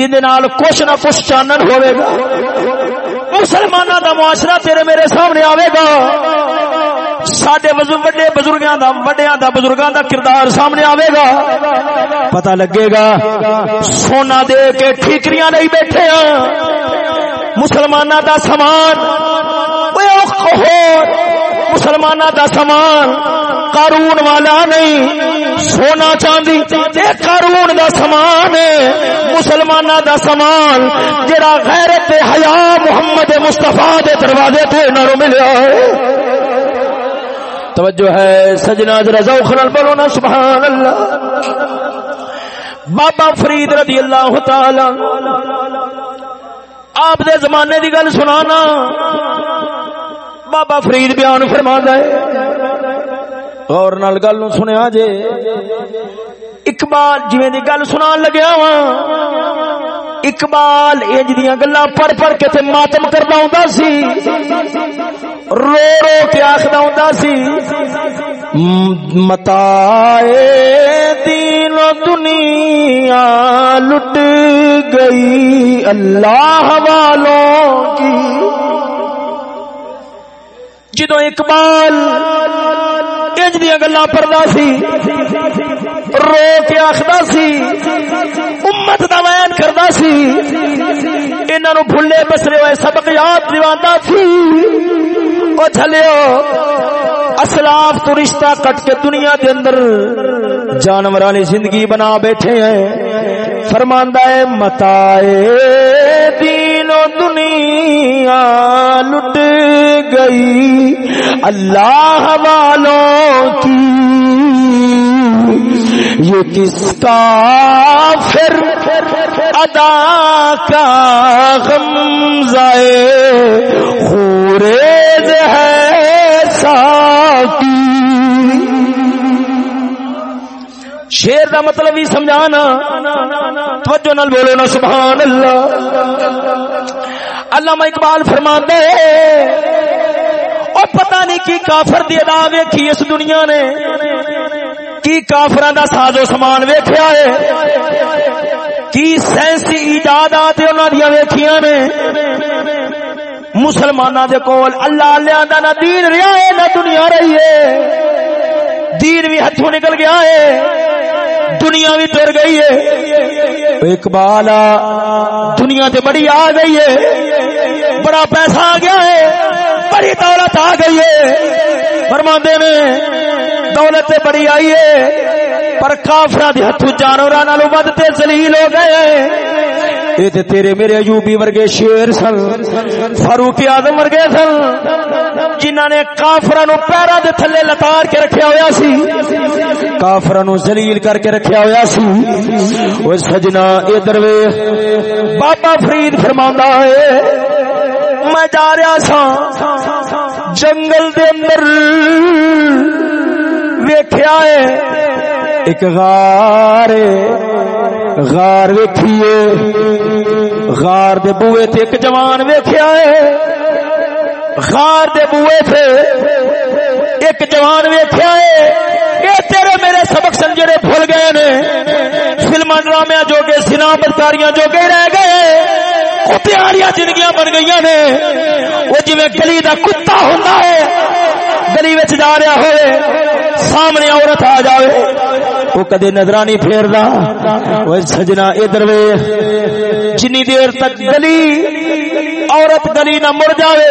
[SPEAKER 2] جن کچھ نہ کچھ چانن ہوئے گا۔ مسلمانوں دا معاشرہ تیرے میرے سامنے آئے گا۔ سڈے وڈے بزرگاں دا وڈیاں دا بزرگاں دا کردار سامنے آئے گا۔ پتہ لگے گا، سونا دے کے ٹھیکریاں نہیں بیٹھے ہاں۔ مسلمانوں دا سامان۔ مسلمانوں دا سامان۔ قارون والا نہیں۔ سونا چاندی قارون دا سامان مسلمانہ دا سامان، جڑا غیرت حیا محمد مصطفیٰ دے دروازے تے انہوں ملیا ہے۔ توجہ ہے، سجنا رضا خرل بولو نا سبحان اللہ بابا فرید رضی اللہ تعالی۔ آپ دے زمانے دی گل سنانا۔ بابا فرید بیان فرما ہے۔ غور نال گل سنیا جے۔ اقبال جویں دی گل سنان لگیا وا اقبال انج دیاں گلاں پڑھ پڑھ کے تے ماتم کردا ہوندا سی۔ رو رو کے آخدا ہوندا سی۔ متا دین و دنیا لٹ گئی اللہ والوں کی۔ جدو اقبال انج دیا گلا پڑھتا سی رو کے آخر سی، امت دا وین کردا سی، انہاں نو بھلے بسرے ہوئے سبق یاد دیواندا سی۔ او چلیو اسلاف تو رشتہ کٹ کے دنیا دے اندر جانورانی زندگی بنا بیٹھے ہیں۔ فرماندا ہے، متائے دین و دنیا لٹ گئی۔ اللہ والوں کی۔ یہ کس کا پھر ادا کا غم زائے خوریز ہے ساکی شیر دا مطلب بھی سمجھانا۔ توجہ نال بولو نا سبحان اللہ علامہ اقبال فرما دے او پتہ نہیں کی کافر دی ادا ویکھی اس دنیا نے۔ کی کافراں دا ساز و سامان ویکھیا ہے۔ کی سائنسی ایجادات انہاں دی ویکھیاں نے۔ مسلماناں دے کول اللہ اللہ دا نہ دین رہیا ہے، نہ دنیا رہی ہے۔ دین بھی ہاتھوں نکل گیا ہے۔ دنیا بھی ٹر گئی ہے۔ اقبال، دنیا تے بڑی آ گئی ہے۔ بڑا پیسہ آ گیا ہے۔ بڑی دولت آ گئی ہے۔ فرما نے دولت بڑی آئی ہے، پر کافر دے ہتھوں جانوراں نالوں ود ذلیل ہو گئے یہ تے تیرے میرے ایوبی ورگے شیر سن، فاروق اعظم ورگے سن، جنہاں نے کافراں نو پیرا دے تھلے لتار کے رکھیا ہویا سی، کافراں نو ذلیل کر کے رکھیا ہویا سی۔ او سجنا ادھر ویکھ بابا فرید فرماندا ہے، میں جا رہا سا جنگل دے اندر۔ ویکھیا ہے۔ ایک غار غار ویکھیے۔ غار دے بوئے تے ایک جوان ویکھیا ہے۔ غار دے بوئے تے ایک جوان ویکھیا ہے۔ اے تیرے میرے سبق سنجرے بھول گئے نے۔ فلمان ڈرامے جو کہ سنا بدکاریاں جو کہ رہ گئے۔ کتیاریاں زندگیاں بن گئی نے۔ وہ جی گلی دا کتا ہوتا ہے، گلی جا رہا ہوئے۔ سامنے عورت آ جائے وہ کدے نظرانی پھیردا۔ وہ سجنا ادھر وے، جنی دیر تک گلی، عورت گلی نہ مڑ جاوے،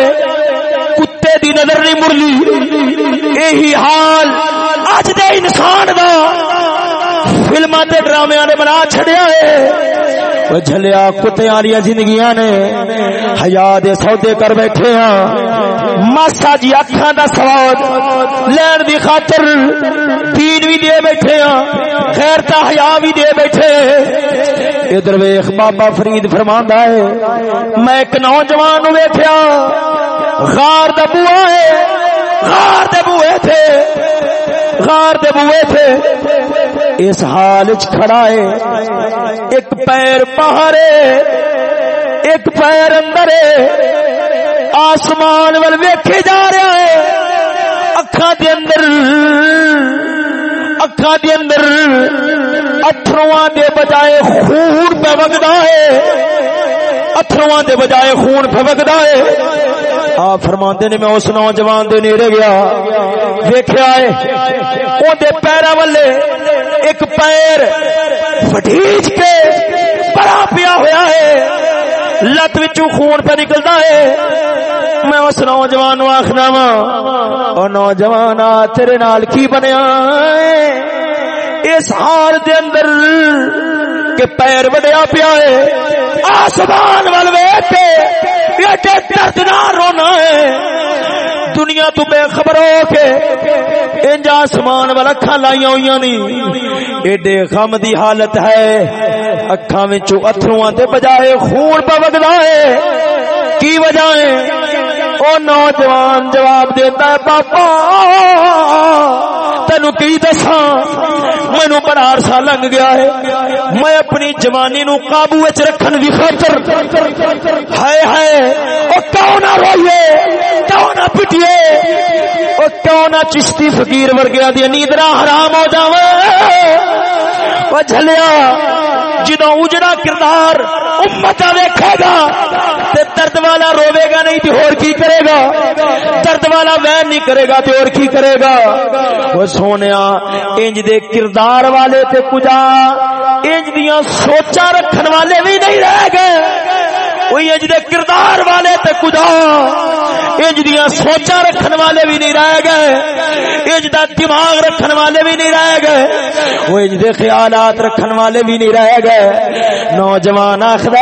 [SPEAKER 2] کتے دی نظر نہیں مڑلی یہی حال اج دے انسان دا۔ فلماں تے ڈرامے نے بنا چھڑیا ہے۔ جھلیا کتے والی زندگیاں نے حیا دے سودے کر بیٹھے ہاں ماسا جی اکھاں دا سواد لین دی خاطر دین بھی دے بیٹھے ہاں خیر تا حیا بھی دے بیٹھے ادھر ویخ بابا فرید فرماندا ہے میں ایک نوجوان نو ویکھیا غار دا ہے غار دے بوئے تھے۔ غار دے بوئے تھے۔ اس حال چ کھڑا ہے۔ ایک پیر باہر ایک پیر اندر آسمان ول ویکھے جا رہا ہے۔ اکھاں دے اندر، اکھاں دے اندر اتھرواں دے بجائے خون پہ وگدا ہے۔ اتھرواں دے بجائے خون پہ وگدا ہے۔ آ فرماندے نے میں اس نوجوان دے نیڑے گیا۔ ویکھیا ہے، او دے پیراں والے ایک پیر فٹیج کے بڑا پیا ہویا ہے۔ لت وچوں خون پہ نکلدا ہے۔ میں اس نوجوان آخنا وا، او نوجوان تیرے نال کی بنیا اس حال دے اندر کہ پیر وڈیا پیا ہے۔ آسمان وال ویکھ ایڈے دردناک رونا ہے۔ دنیا تو بے خبر ہو کے انج آسمان والا اکھاں لائیاں ہویاں نہیں ایڈے غم دی حالت ہے۔ اکھاں وچوں اتھرواں تے بجائے خون پہ وگدا ہے۔ کی وجہ ہے؟ او نوجوان جواب دیتا ہے، پاپا، تینو کی دساں؟ مینو بڑا عرصہ لنگ گیا ہے۔ میں اپنی جوانی نو قابو وچ رکھن دی خاطر ہائے ہائے، او کیوں نہ روئیے؟ کیوں نہ پٹیے؟ او کیوں نہ چشتی فقیر ورگیا دی نیندرا حرام ہو جاوے او جھلیا جدوں اجڑا کردار امت ویکھے گا تے درد والا روے گا نہیں تو اور کی کرے گا درد والا وین نہیں کرے گا تو اور کی کرے گا وہ سونیا انج دے کردار والے تے کجا انج دیاں سوچا رکھن والے بھی نہیں رہ گئے کوئی اج دے کردار والے تے کجا۔ اج دیاں سوچا رکھن والے بھی نہیں رہ گئے۔ اج دا دماغ رکھن والے بھی نہیں رہ گئے۔ وہ اج دے خیالات رکھن والے بھی نہیں رہ گئے۔ نوجوان آخر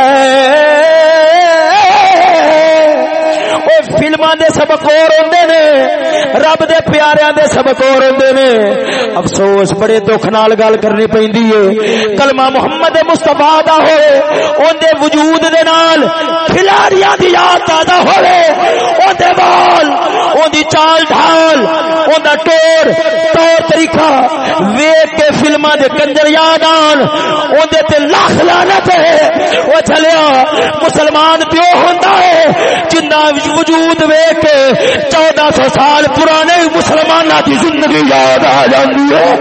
[SPEAKER 2] فلما دے سبق اور ہوندے نے، رب دے پیاریاں دے سبق اور ہوندے نے۔ افسوس، بڑے دکھ نال گل کرنی پیندی ہے۔ کلمہ محمد مصطفی دا ہوئے اون دے وجود دے نال کھلاڑیاں دی یاد پیدا ہوئے۔ اون دے بال اون دی چال ڈھال اون دا ٹور، طور طریقہ ویکھ کے فلما دے کنجر یاد آن۔ اون دے تے لاکھ لعنت ہے۔ او چلیا، مسلمان پیو ہوندا ہے۔ جنہ وجود ویک کے چودہ سو سال پرانے مسلمان کی زندگی یاد آ جاتی ہے۔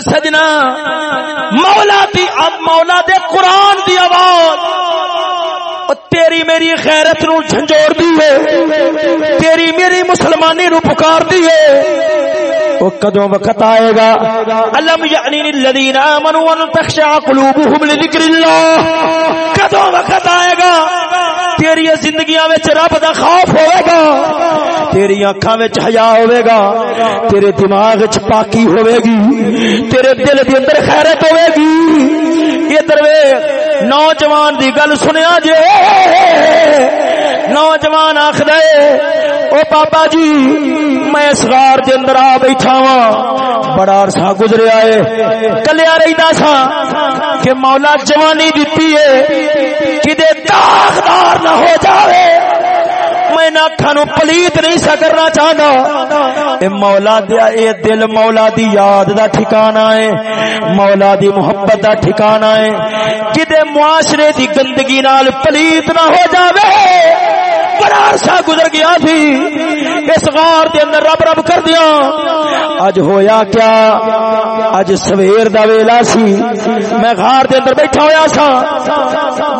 [SPEAKER 2] سجنا مولا دی اب مولا دے قرآن دی آواز۔ تیری میری خیرت نو جھنجوڑ دی ہے، تیری میری مسلمانی نو پکار دی ہے۔ وہ کدو وقت آئے گا؟ علم یعنی الذین آمنوا ان تخشع قلوبهم لذکر اللہ۔ کدو وقت آئے گا؟ تیری زندگیاں وچ رب دا خوف ہوے گا۔ تیری اکھاں وچ حیا ہوے گا۔ تیرے دماغ وچ پاکی ہوے گی۔ تیرے دل دے اندر خیرت ہوے گی۔ یہ درویش نوجوان دی گل سنیا جے۔ نوجوان آخر او بابا جی میں اس غار دے اندر آ بیٹھا وا بڑا عرصہ گزریا ہے۔ کلیا رہتا سا کہ مولا جوانی دیتی ہے کدے داغدار نہ ہو جاوے۔ میں اکھا نو پلیت نہیں سا کرنا چاہتا۔ اے مولا دیا، اے دل مولا دی یاد دا ٹھکانا ہے۔ مولا دی محبت دا ٹھکانا ہے۔ کدے معاشرے دی گندگی نال پلیت نہ ہو جاوے، بڑا عرصہ گزر گیا تھی۔ اس غار دے اندر رب رب کر دیا۔ اج ہویا کیا؟ اج سویر دا ویلا سی۔ میں غار دے اندر بیٹھا ہویا سا۔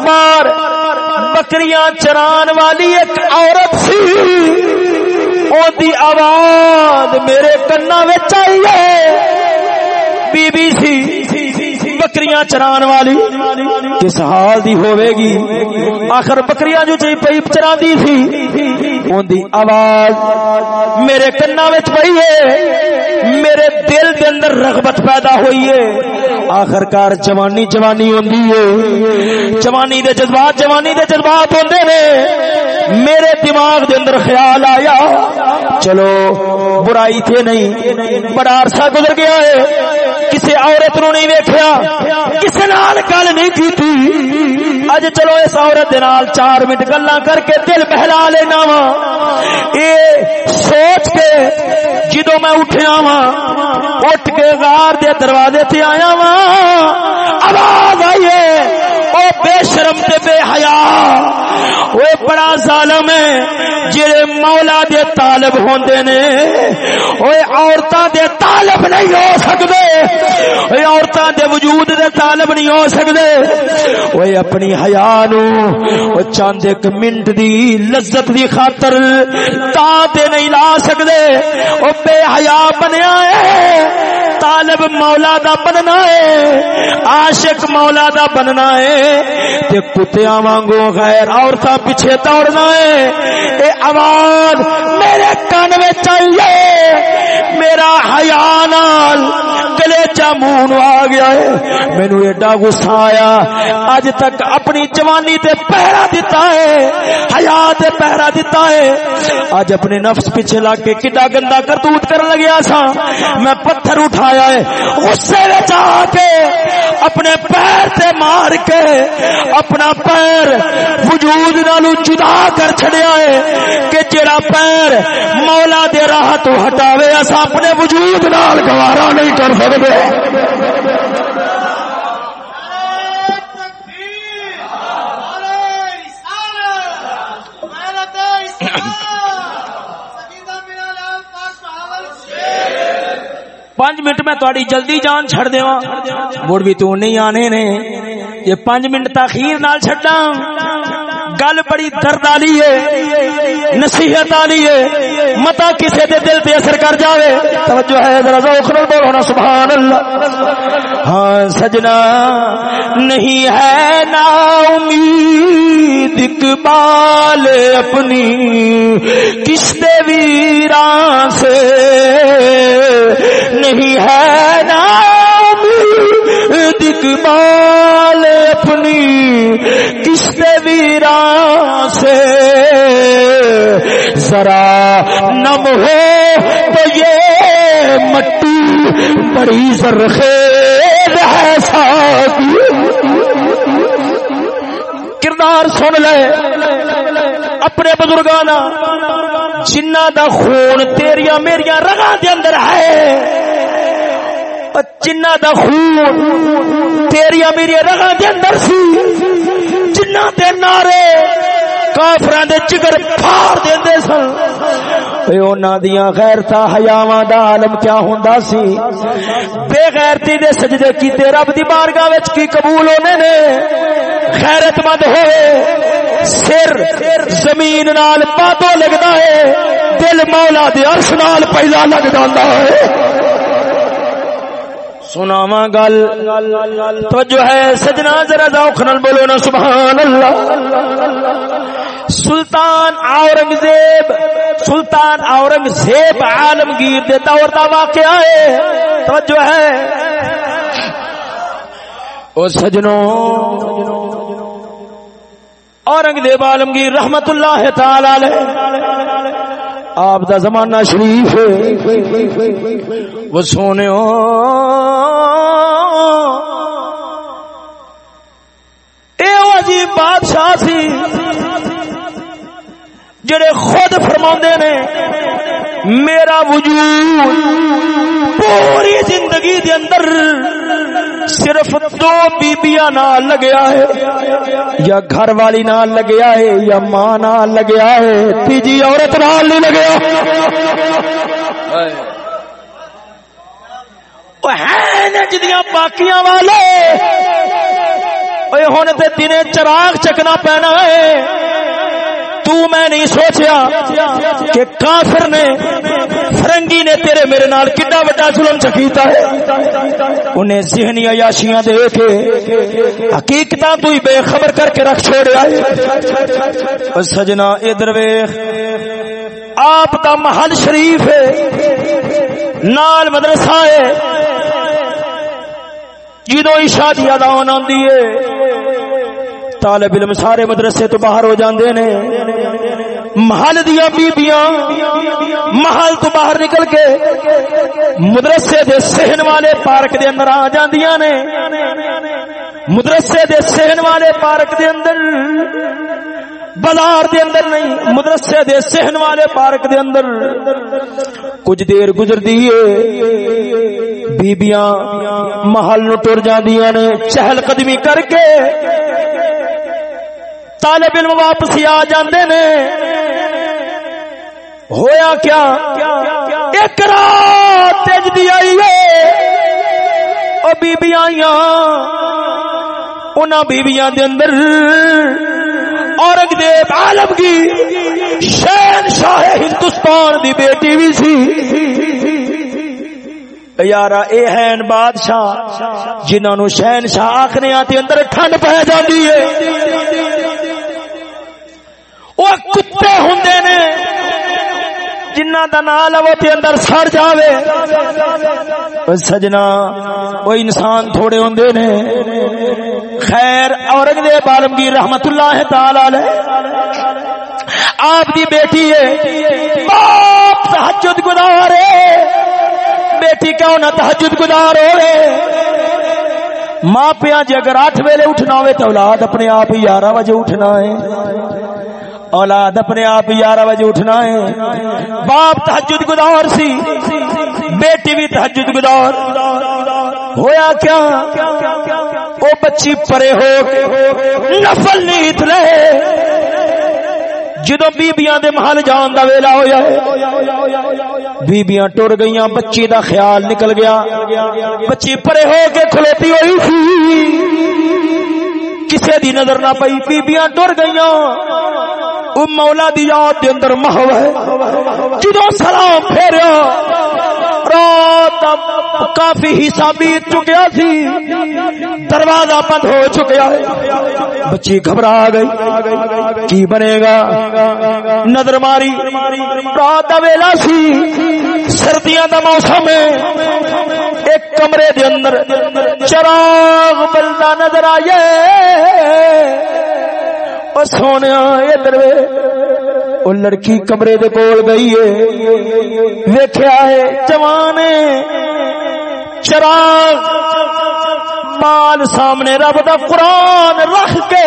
[SPEAKER 2] مار بکریاں چران والی ایک عورت سی۔ او دی آواز میرے کنا وچ آئی ہے۔ B B C. بکریاں چران والی کس حال دی ہوے گی آخر بکریاں جو چئی پئی چران دی تھی، اون دی آواز میرے کنا وچ پئی ہے، میرے دل دے اندر رغبت پیدا ہوئی ہے۔ آخر کار جوانی جوانی ہوندی ہے۔ جوانی دے جذبات، جوانی دے جذبات ہوندے نے۔ میرے دماغ دے اندر خیال آیا۔ چلو، برائی تھے نہیں۔ بڑا عرصہ گزر گیا ہے۔ کسی عورت نو نہیں ویکھیا۔ کسی نال گل نہیں کیتی۔ اج چلو اس عورت دے نال چار منٹ گلاں کر کے دل بہلا لینا وا۔ اے سوچ کے جدو میں اٹھیا وا، اٹھ کے غار دے دروازے تے آیا وا۔ آواز آئیے او بے شرم تے بے حیا۔ وہ بڑا ظالم ہے، جڑے مولا دے طالب ہوندے نے۔ اوے عورتاں دے طالب نہیں ہو سکدے۔ اوے عورتاں دے وجود دے طالب نہیں ہو سکدے۔ اوے اپنی حیا نو، او چاند ایک منٹ دی لذت دی خاطر تا تے نہیں لا سکدے۔ او بے حیا بنیا ہے۔ طالب مولا دا بننا ہے، عاشق مولا دا بننا ہے۔ تے کتیاں وانگو غیر عورتاں پیچھے دوڑنا ہے۔ اے آواز میرے کان وچ آئیے میرا حیا نال کلیجا منہ آ گیا ہے۔ مینوں ایڈا غصہ آیا۔ اج تک اپنی جوانی تے پہرا دیتا ہے۔ حیا تے پہرا دیتا ہے۔ اج اپنے نفس پیچھے لگ کے کڈا گندا کرتوت کرن لگیا سا۔ میں پتھر اٹھایا ہے۔ غصے وچ آ کے اپنے پیر تے مار کے اپنا پیر وجود نالو جدا کر چھڑیا ہے کہ جڑا پیر مولا دے راہ تو ہٹاوے اسا اپنے وجود نال گوارا نہیں کر سکتے پانچ منٹ میں تھوڑی جلدی جان چھڑ دیا مڑ بھی تو نہیں آنے نے۔ یہ پانچ منٹ تاخیر نال چھڈاں۔ گل بڑی درد والی ہے، نصیحت والی ہے، متا کسی دے دل پہ اثر کر جاوے۔ توجہ ہے، ذرا ذوق نال بولو سبحان اللہ ہاں سجنا نہیں ہے نا امید، اقبال اپنی کس دے ویران سے۔ نہیں ہے نا اقبال اپنی کس دے ویران سے۔ ذرا نم ہو تو یہ مٹی بڑی زرخیز ہے ساتھ۔ کردار سن لے۔ اپنے بزرگانا، جنہ دا خون تیریا میریا رگا دے اندر ہے۔ جنہ دا خون تیریا میریا رگا دے اندر سی، جنہ دے نارے کافران دے چگر پھار دے دے سن۔ اے اونا دیا غیرتا حیاواں دا عالم کیا ہوندا سی؟ بے غیرتی دے سجدے کیتے رب دی بارگاہ وچ کی قبول ہونے نے؟ غیرت مند ہوئے، سر زمین نال پاتو لگدا ہے، دل مولا دے عرش نال پہلا لگ جاندا ہے۔ سناواں گل۔ تو جو ہے، سجنا ذرا ذوق نال بولو نا سبحان اللہ سلطان اورنگزیب سلطان اورنگزیب عالمگیر دے دور دا واقعہ ہے۔ توجہ ہے۔ او سجنوں اورنگزیب عالمگیر رحمت اللہ تعالی علیہ۔ آپ دا زمانہ شریف وہ سونے اے عجیب بادشاہ سی۔ جڑے خود فرما نے، میرا وجود پوری زندگی دے اندر صرف دو بیبیاں نال لگیا ہے، یا گھر والی نال لگیا ہے، یا ماں نال لگیا ہے، تیجی عورت نال نہیں لگیا۔ جدیاں باقیاں والے۔ ہوں تے دنے چراغ چکنا پینا ہے۔ تو میں نہیں سوچیا کہ کافر نے فرنگی نے تیرے میرے نال کڈا بڑا ظلم چکیتا ہے۔ انہیں ذہنی عیاشیاں دے کے حقیقت تو ہی بے خبر کر کے رکھ چھوڑیا ہے۔ او سجنا، ادھر ویکھ۔ آپ کا محل شریف ہے، نال مدرسہ ہے۔ جدو عشاء دی اذان آندی ہے طالب علم سارے مدرسے تو باہر ہو جاندے نے۔ محل دیا بیبیاں محل تو باہر نکل کے مدرسے دے سہن والے پارک دے اندر آ جاندیاں نے۔ مدرسے دے سہن والے پارک دے اندر، بازار دے اندر نہیں، مدرسے دے سہن والے پارک دے اندر۔ کچھ دیر گزر دیئے بیبیاں محل نو ٹر جاندیاں نے، چہل قدمی کر کے طالب علم واپس آ جاندے نے۔ ہویا کیا؟ ایک رات تج دی آئی ہے۔ او بیبیاں آئیاں۔ انہاں بیبیاں دے اندر اورنگزیب عالم کی شہن شاہ ہندوستان دی بیٹی بھی سی۔ یارا، اے ہیں بادشاہ جنہوں نے شہن شاہ آخنے آتے اندر ٹھنڈ پہ جاتی ہے۔ وہ کتے ہوں نے جنہ دا نام لو تے اندر سڑ جاوے۔ سجنا وہ انسان تھوڑے ہوندے نے۔ خیر، اورنگزیب عالمگیر رحمت اللہ تعالی علیہ۔ آپ دی بیٹی ہے۔ باپ تہجد گزار ہے۔ بیٹی کیوں نہ تہجد گزار ہو رہے ماں پیا جی اگر آٹھ ویلے اٹھنا ہوئے تو اولاد اپنے آپ ہی گیارہ بجے اٹھنا ہے۔ اولاد اپنے آپ گیارہ بجے اٹھنا ہے۔ باپ تحجد گدار سی، بیٹی بھی تحجد گدار ہویا کیا؟ وہ بچی پرے ہو نفل نیت رہے جدو بیبیاں دے محل جان دا ویلا ہویا ہے، بیبیاں ٹر گئیاں، بچی دا خیال نکل گیا۔ بچی پرے ہو کے کھلوتی ہوئی تھی کسے دی نظر نہ پئی، بیبیاں ٹر گئیاں۔ او مولا دی یاد دے اندر محو ہے۔ جدو سلام پھیریا، رات کافی حصہ بیت چکیا سی۔ دروازہ بند ہو چکیا ہے۔ بچی گھبرا گئی۔ کی بنے گا؟ نظر ماری۔ رات ویلا سی۔ سردیاں دا موسم ہے۔ ایک کمرے دے اندر چراغ بلدا نظر آئے سونے ادھر وہ لڑکی کمرے دے کول گئی ہے۔ ویکھیا ہے، جوان چراغ مال سامنے رب دا قرآن رکھ کے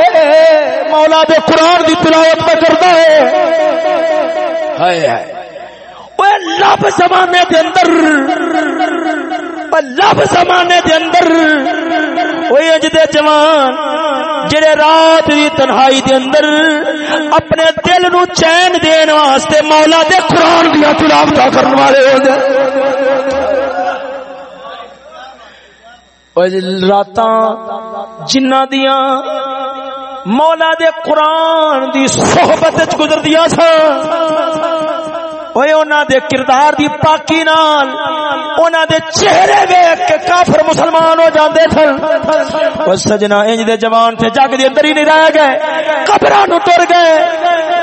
[SPEAKER 2] مولا دے قرآن دی تلاوت میں کرتا ہے۔ ہائے ہائے۔ لب زمانے دے اندر۔ لب زمانے دے اندر۔ وہ اج دے جوان۔ جڑے رات دی تنہائی دے اندر اپنے دل نو چین دین واسطے مولا دے قرآن دیا تلاوت کرنے والے ہو جائے۔ جی رات جنہ دیا مولا دے قرآن دی صحبت گزر دیا سن سا دے کردار دی پاکی نال اونا دے چہرے ویک کے کافر مسلمان ہو جاندے تھن او سجنا انج دے جوان تے جگ دے اندر ہی نہیں رہ گئے قبراں نو ٹر گئے۔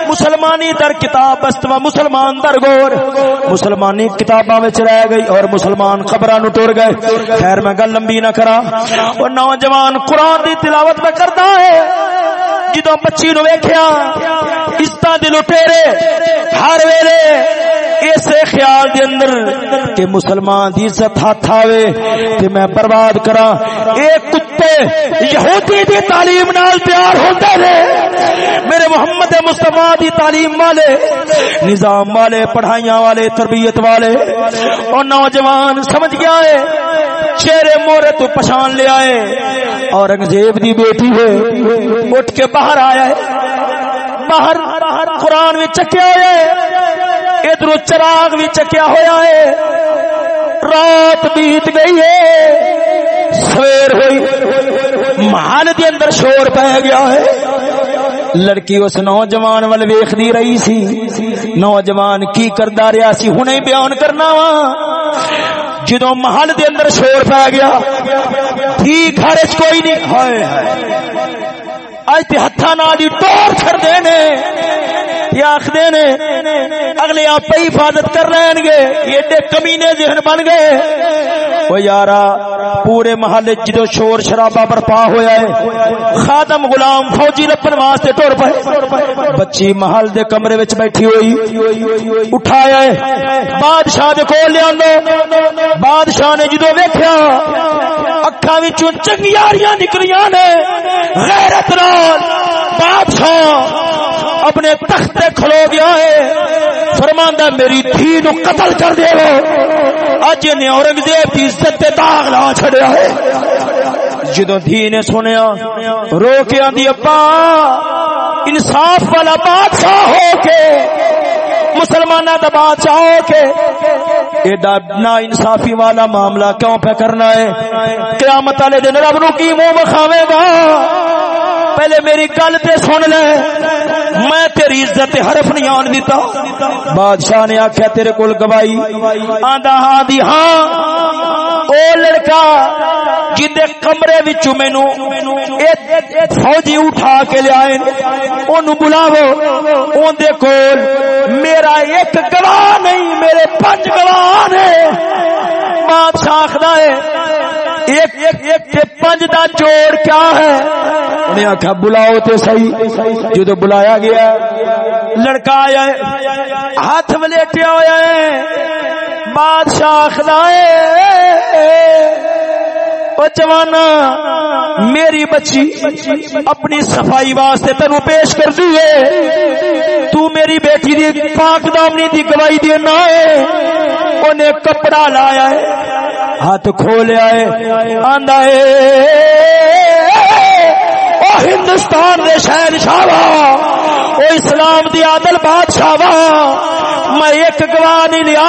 [SPEAKER 2] مسلمانی در کتاب بستوا مسلمان در گور مسلمانی کتاباں وچ رہ گئی اور مسلمان قبراں نو ٹر گئے۔ خیر میں گل لمبی نہ کرا او نوجوان قرآن دی تلاوت میں کرتا ہے۔ جدو بچی نو ویکھیا اس طرح دل ہر ویلے اسے خیال دے اندر کہ مسلمان دی عزت ہاتھ آوے، تے میں برباد کرا اے کتے یہودی دی تعلیم نال پیار ہوندے نے۔ میرے محمد مصطفی دی تعلیم والے، نظام والے، پڑھائیاں والے، تربیت والے اور نوجوان سمجھ گیا ہے، چہرے مورے تو پچھان لے آئے۔ اورنگزیب دی بیٹی ہے، اٹھ کے باہر آیا ہے۔ باہر قرآن بھی چکیا ہوا ہے۔ ادھر چراغ بھی چکیا ہوا ہے۔ رات بیت گئی ہے۔ سویر ہوئی۔ محل کے اندر شور پہ گیا ہے۔ لڑکی اس نوجوان وال ویختی رہی سی۔ نوجوان کی کردا رہا سی؟ ہوں بیان کرنا وا۔ جدو محل دے اندر شور پی گیا، تھی گھر کوئی نہیں۔ ہائے ہائے۔ اج تے ہتھاں نال ہی ٹور چھڑ دے نے۔ آخدے نے، اگلے آپ ہی حفاظت کر رہے گے ایڈے کمینے ذہن بن گئے۔ وہ یارا، پورے محلے جدو شور شرابہ برپا ہویا ہے، خادم غلام فوجی رپن واسطے ٹور پے بچی محل دے کمرے وچ بیٹھی ہوئی، اٹھایا ہے۔ بادشاہ دے کول لے بادشاہ نے جدو ویکھیا، اکھاں وچوں چنگیاریاں نکلیاں نے۔ غیرت نال بادشاہ اپنے تخت کھلو گیا ہے۔ فرماندہ میری دھی نو قتل کر دے رو اج نے اورنگزیب کی عزت تے داغ لا چھڑیا ہے۔ جدو دھی نے سنیا، رو کے آندی، ابا، انصاف والا بادشاہ ہو کے مسلمانہ دا بادشاہ ہو کے، ایڈا نا انصافی والا معاملہ کیوں پہ کرنا ہے؟ قیامت والے دن رب نو کی منہ مکھاوے گا؟ پہلے میری گل تے سن لے۔ میں تیری عزت حرف نہیں آن دیتا۔ بادشاہ نے آخیا تیرے کول گوائی آندا ہاں دی ہاں۔ او لڑکا جدے کمرے وچوں مینوں فوجی اٹھا کے لے آئے۔ اونوں بلاو اون دے کول میرا ایک گواہ نہیں، میرے پانچ گواہ نے۔ بادشاہ آخدا ہے ایک پنج دا جوڑ کیا ہے؟ انہیں آخیا بلاؤ تو صحیح، جدو بلایا گیا، لڑکا آیا ہاتھ ولیٹیا ہوا ہے، بادشاہ آخر جوانا میری بچی اپنی صفائی واسطے تینو پیش کر دی ہے۔ تو میری بیٹی دی پاک دامنی دی گواہی دینا ہے، انہیں کپڑا لایا ہے۔ ہاتھ کھولیا ہے آندا ہے ہندوستان دے شہر شاوا او اسلام دی عادل بادشاہ وا، میں ایک گواہ نہیں لیا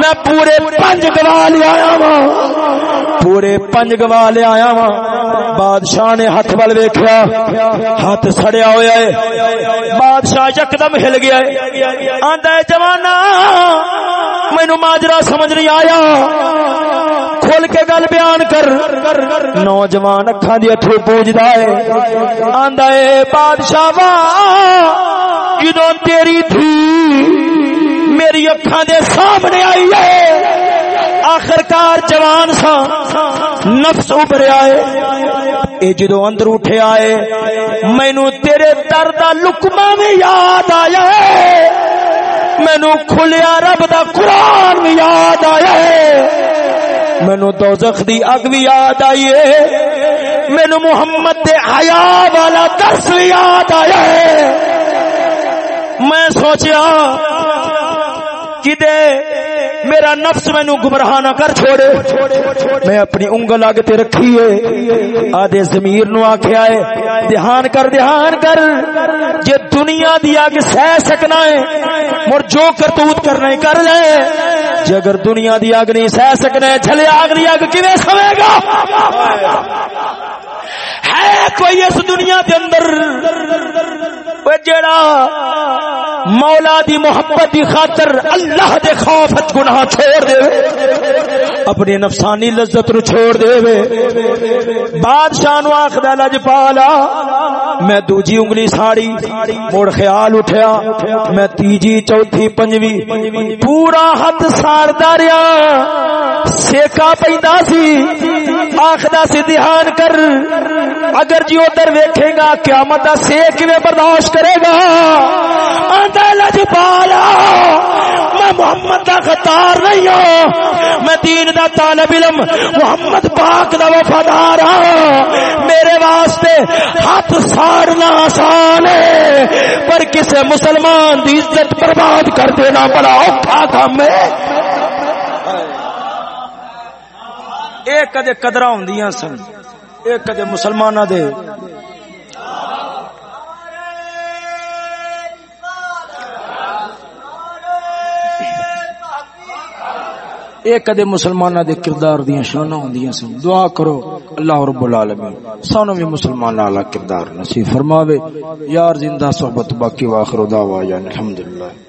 [SPEAKER 2] میں پورے پنج گواہ لیا وا۔ پورے پنج گواہ لیا وا بادشاہ نے ہاتھ وال ویکھیا۔ ہاتھ سڑیا ہوا ہے۔ بادشاہ یکدم ہل گیا ہے۔ آندا ہے جوانا مینو ماجرا سمجھ نہیں آیا۔ کھول کے گل بیان کر۔ نوجوان اکھا دی اتھو پوجدا ہے۔ آندا ہے، بادشاہ وا جدوں تیری تھی، میری اکھا دے سامنے آئی ہے۔ آخرکار جوان سا نفس ابھریا ہے اے جدو اندر اٹھے آئے مینو تیرے در درد لکما میں یاد آیا ہے۔ مینو کھلیا رب دا قرآن بھی یاد آیا ہے۔ مینو دوزخ دی اگ بھی یاد آئی ہے۔ مینو محمد دے حیا والا درس بھی یاد آیا ہے۔ میں سوچیا، کدے میرا نفس مینو گمراہ نہ کر چھوڑے۔ میں اپنی انگل آگ تے رکھی ہے۔ آدھے زمیر نو آکھیا ہے، دھیان کر دھیان کر۔ جے دنیا دی آگ سہ سکنا ہے، مر جو کرتوت کرنا ہے، کر لے۔ جے اگر دنیا دی آگ نہیں سہ سکنا ہے چھلے آگ دی آگ کیویں سوے گا؟ ہے کوئی اس دنیا دے اندر جیڑا مولا دی محبت دی خاطر اللہ دے خوف گناہ چھوڑ دے اپنی نفسانی لذت نو چھوڑ دے بادشاہ نو آخدا لج پالا میں دوجی انگلی ساڑی، مڑ خیال اٹھیا، میں تیجی، چوتھی، پنجوی، پورا ہاتھ ساڑدا رہیا۔ سیکا پیندا سی، آخدا سی، دھیان کر۔ اگر جی ادھر ویکھے گا، قیامت دا سیک کیویں برداشت کرے گا۔ آندا جی پالا۔ میں محمد دا خطار نہیں ہوں۔ میں دین دا طالب علم، محمد پاک دا وفادار ہوں۔ میرے واسطے ہاتھ ساڑنا آسان ہے۔ پر کسے مسلمان دی عزت برباد کر دینا بڑا اوکھا کام ہے۔ ایک کدے قدرہ ہوندیاں سن ایک کدے مسلمانہ دے۔ ایک کدے مسلمانہ دے کردار دیاں شانہ ہوندیاں سن، دعا کرو اللہ رب العالمین سانو بھی مسلمان اعلی کردار نصیب فرماوے۔ یار زندہ صحبت باقی واخر دعوا یعنی الحمدللہ۔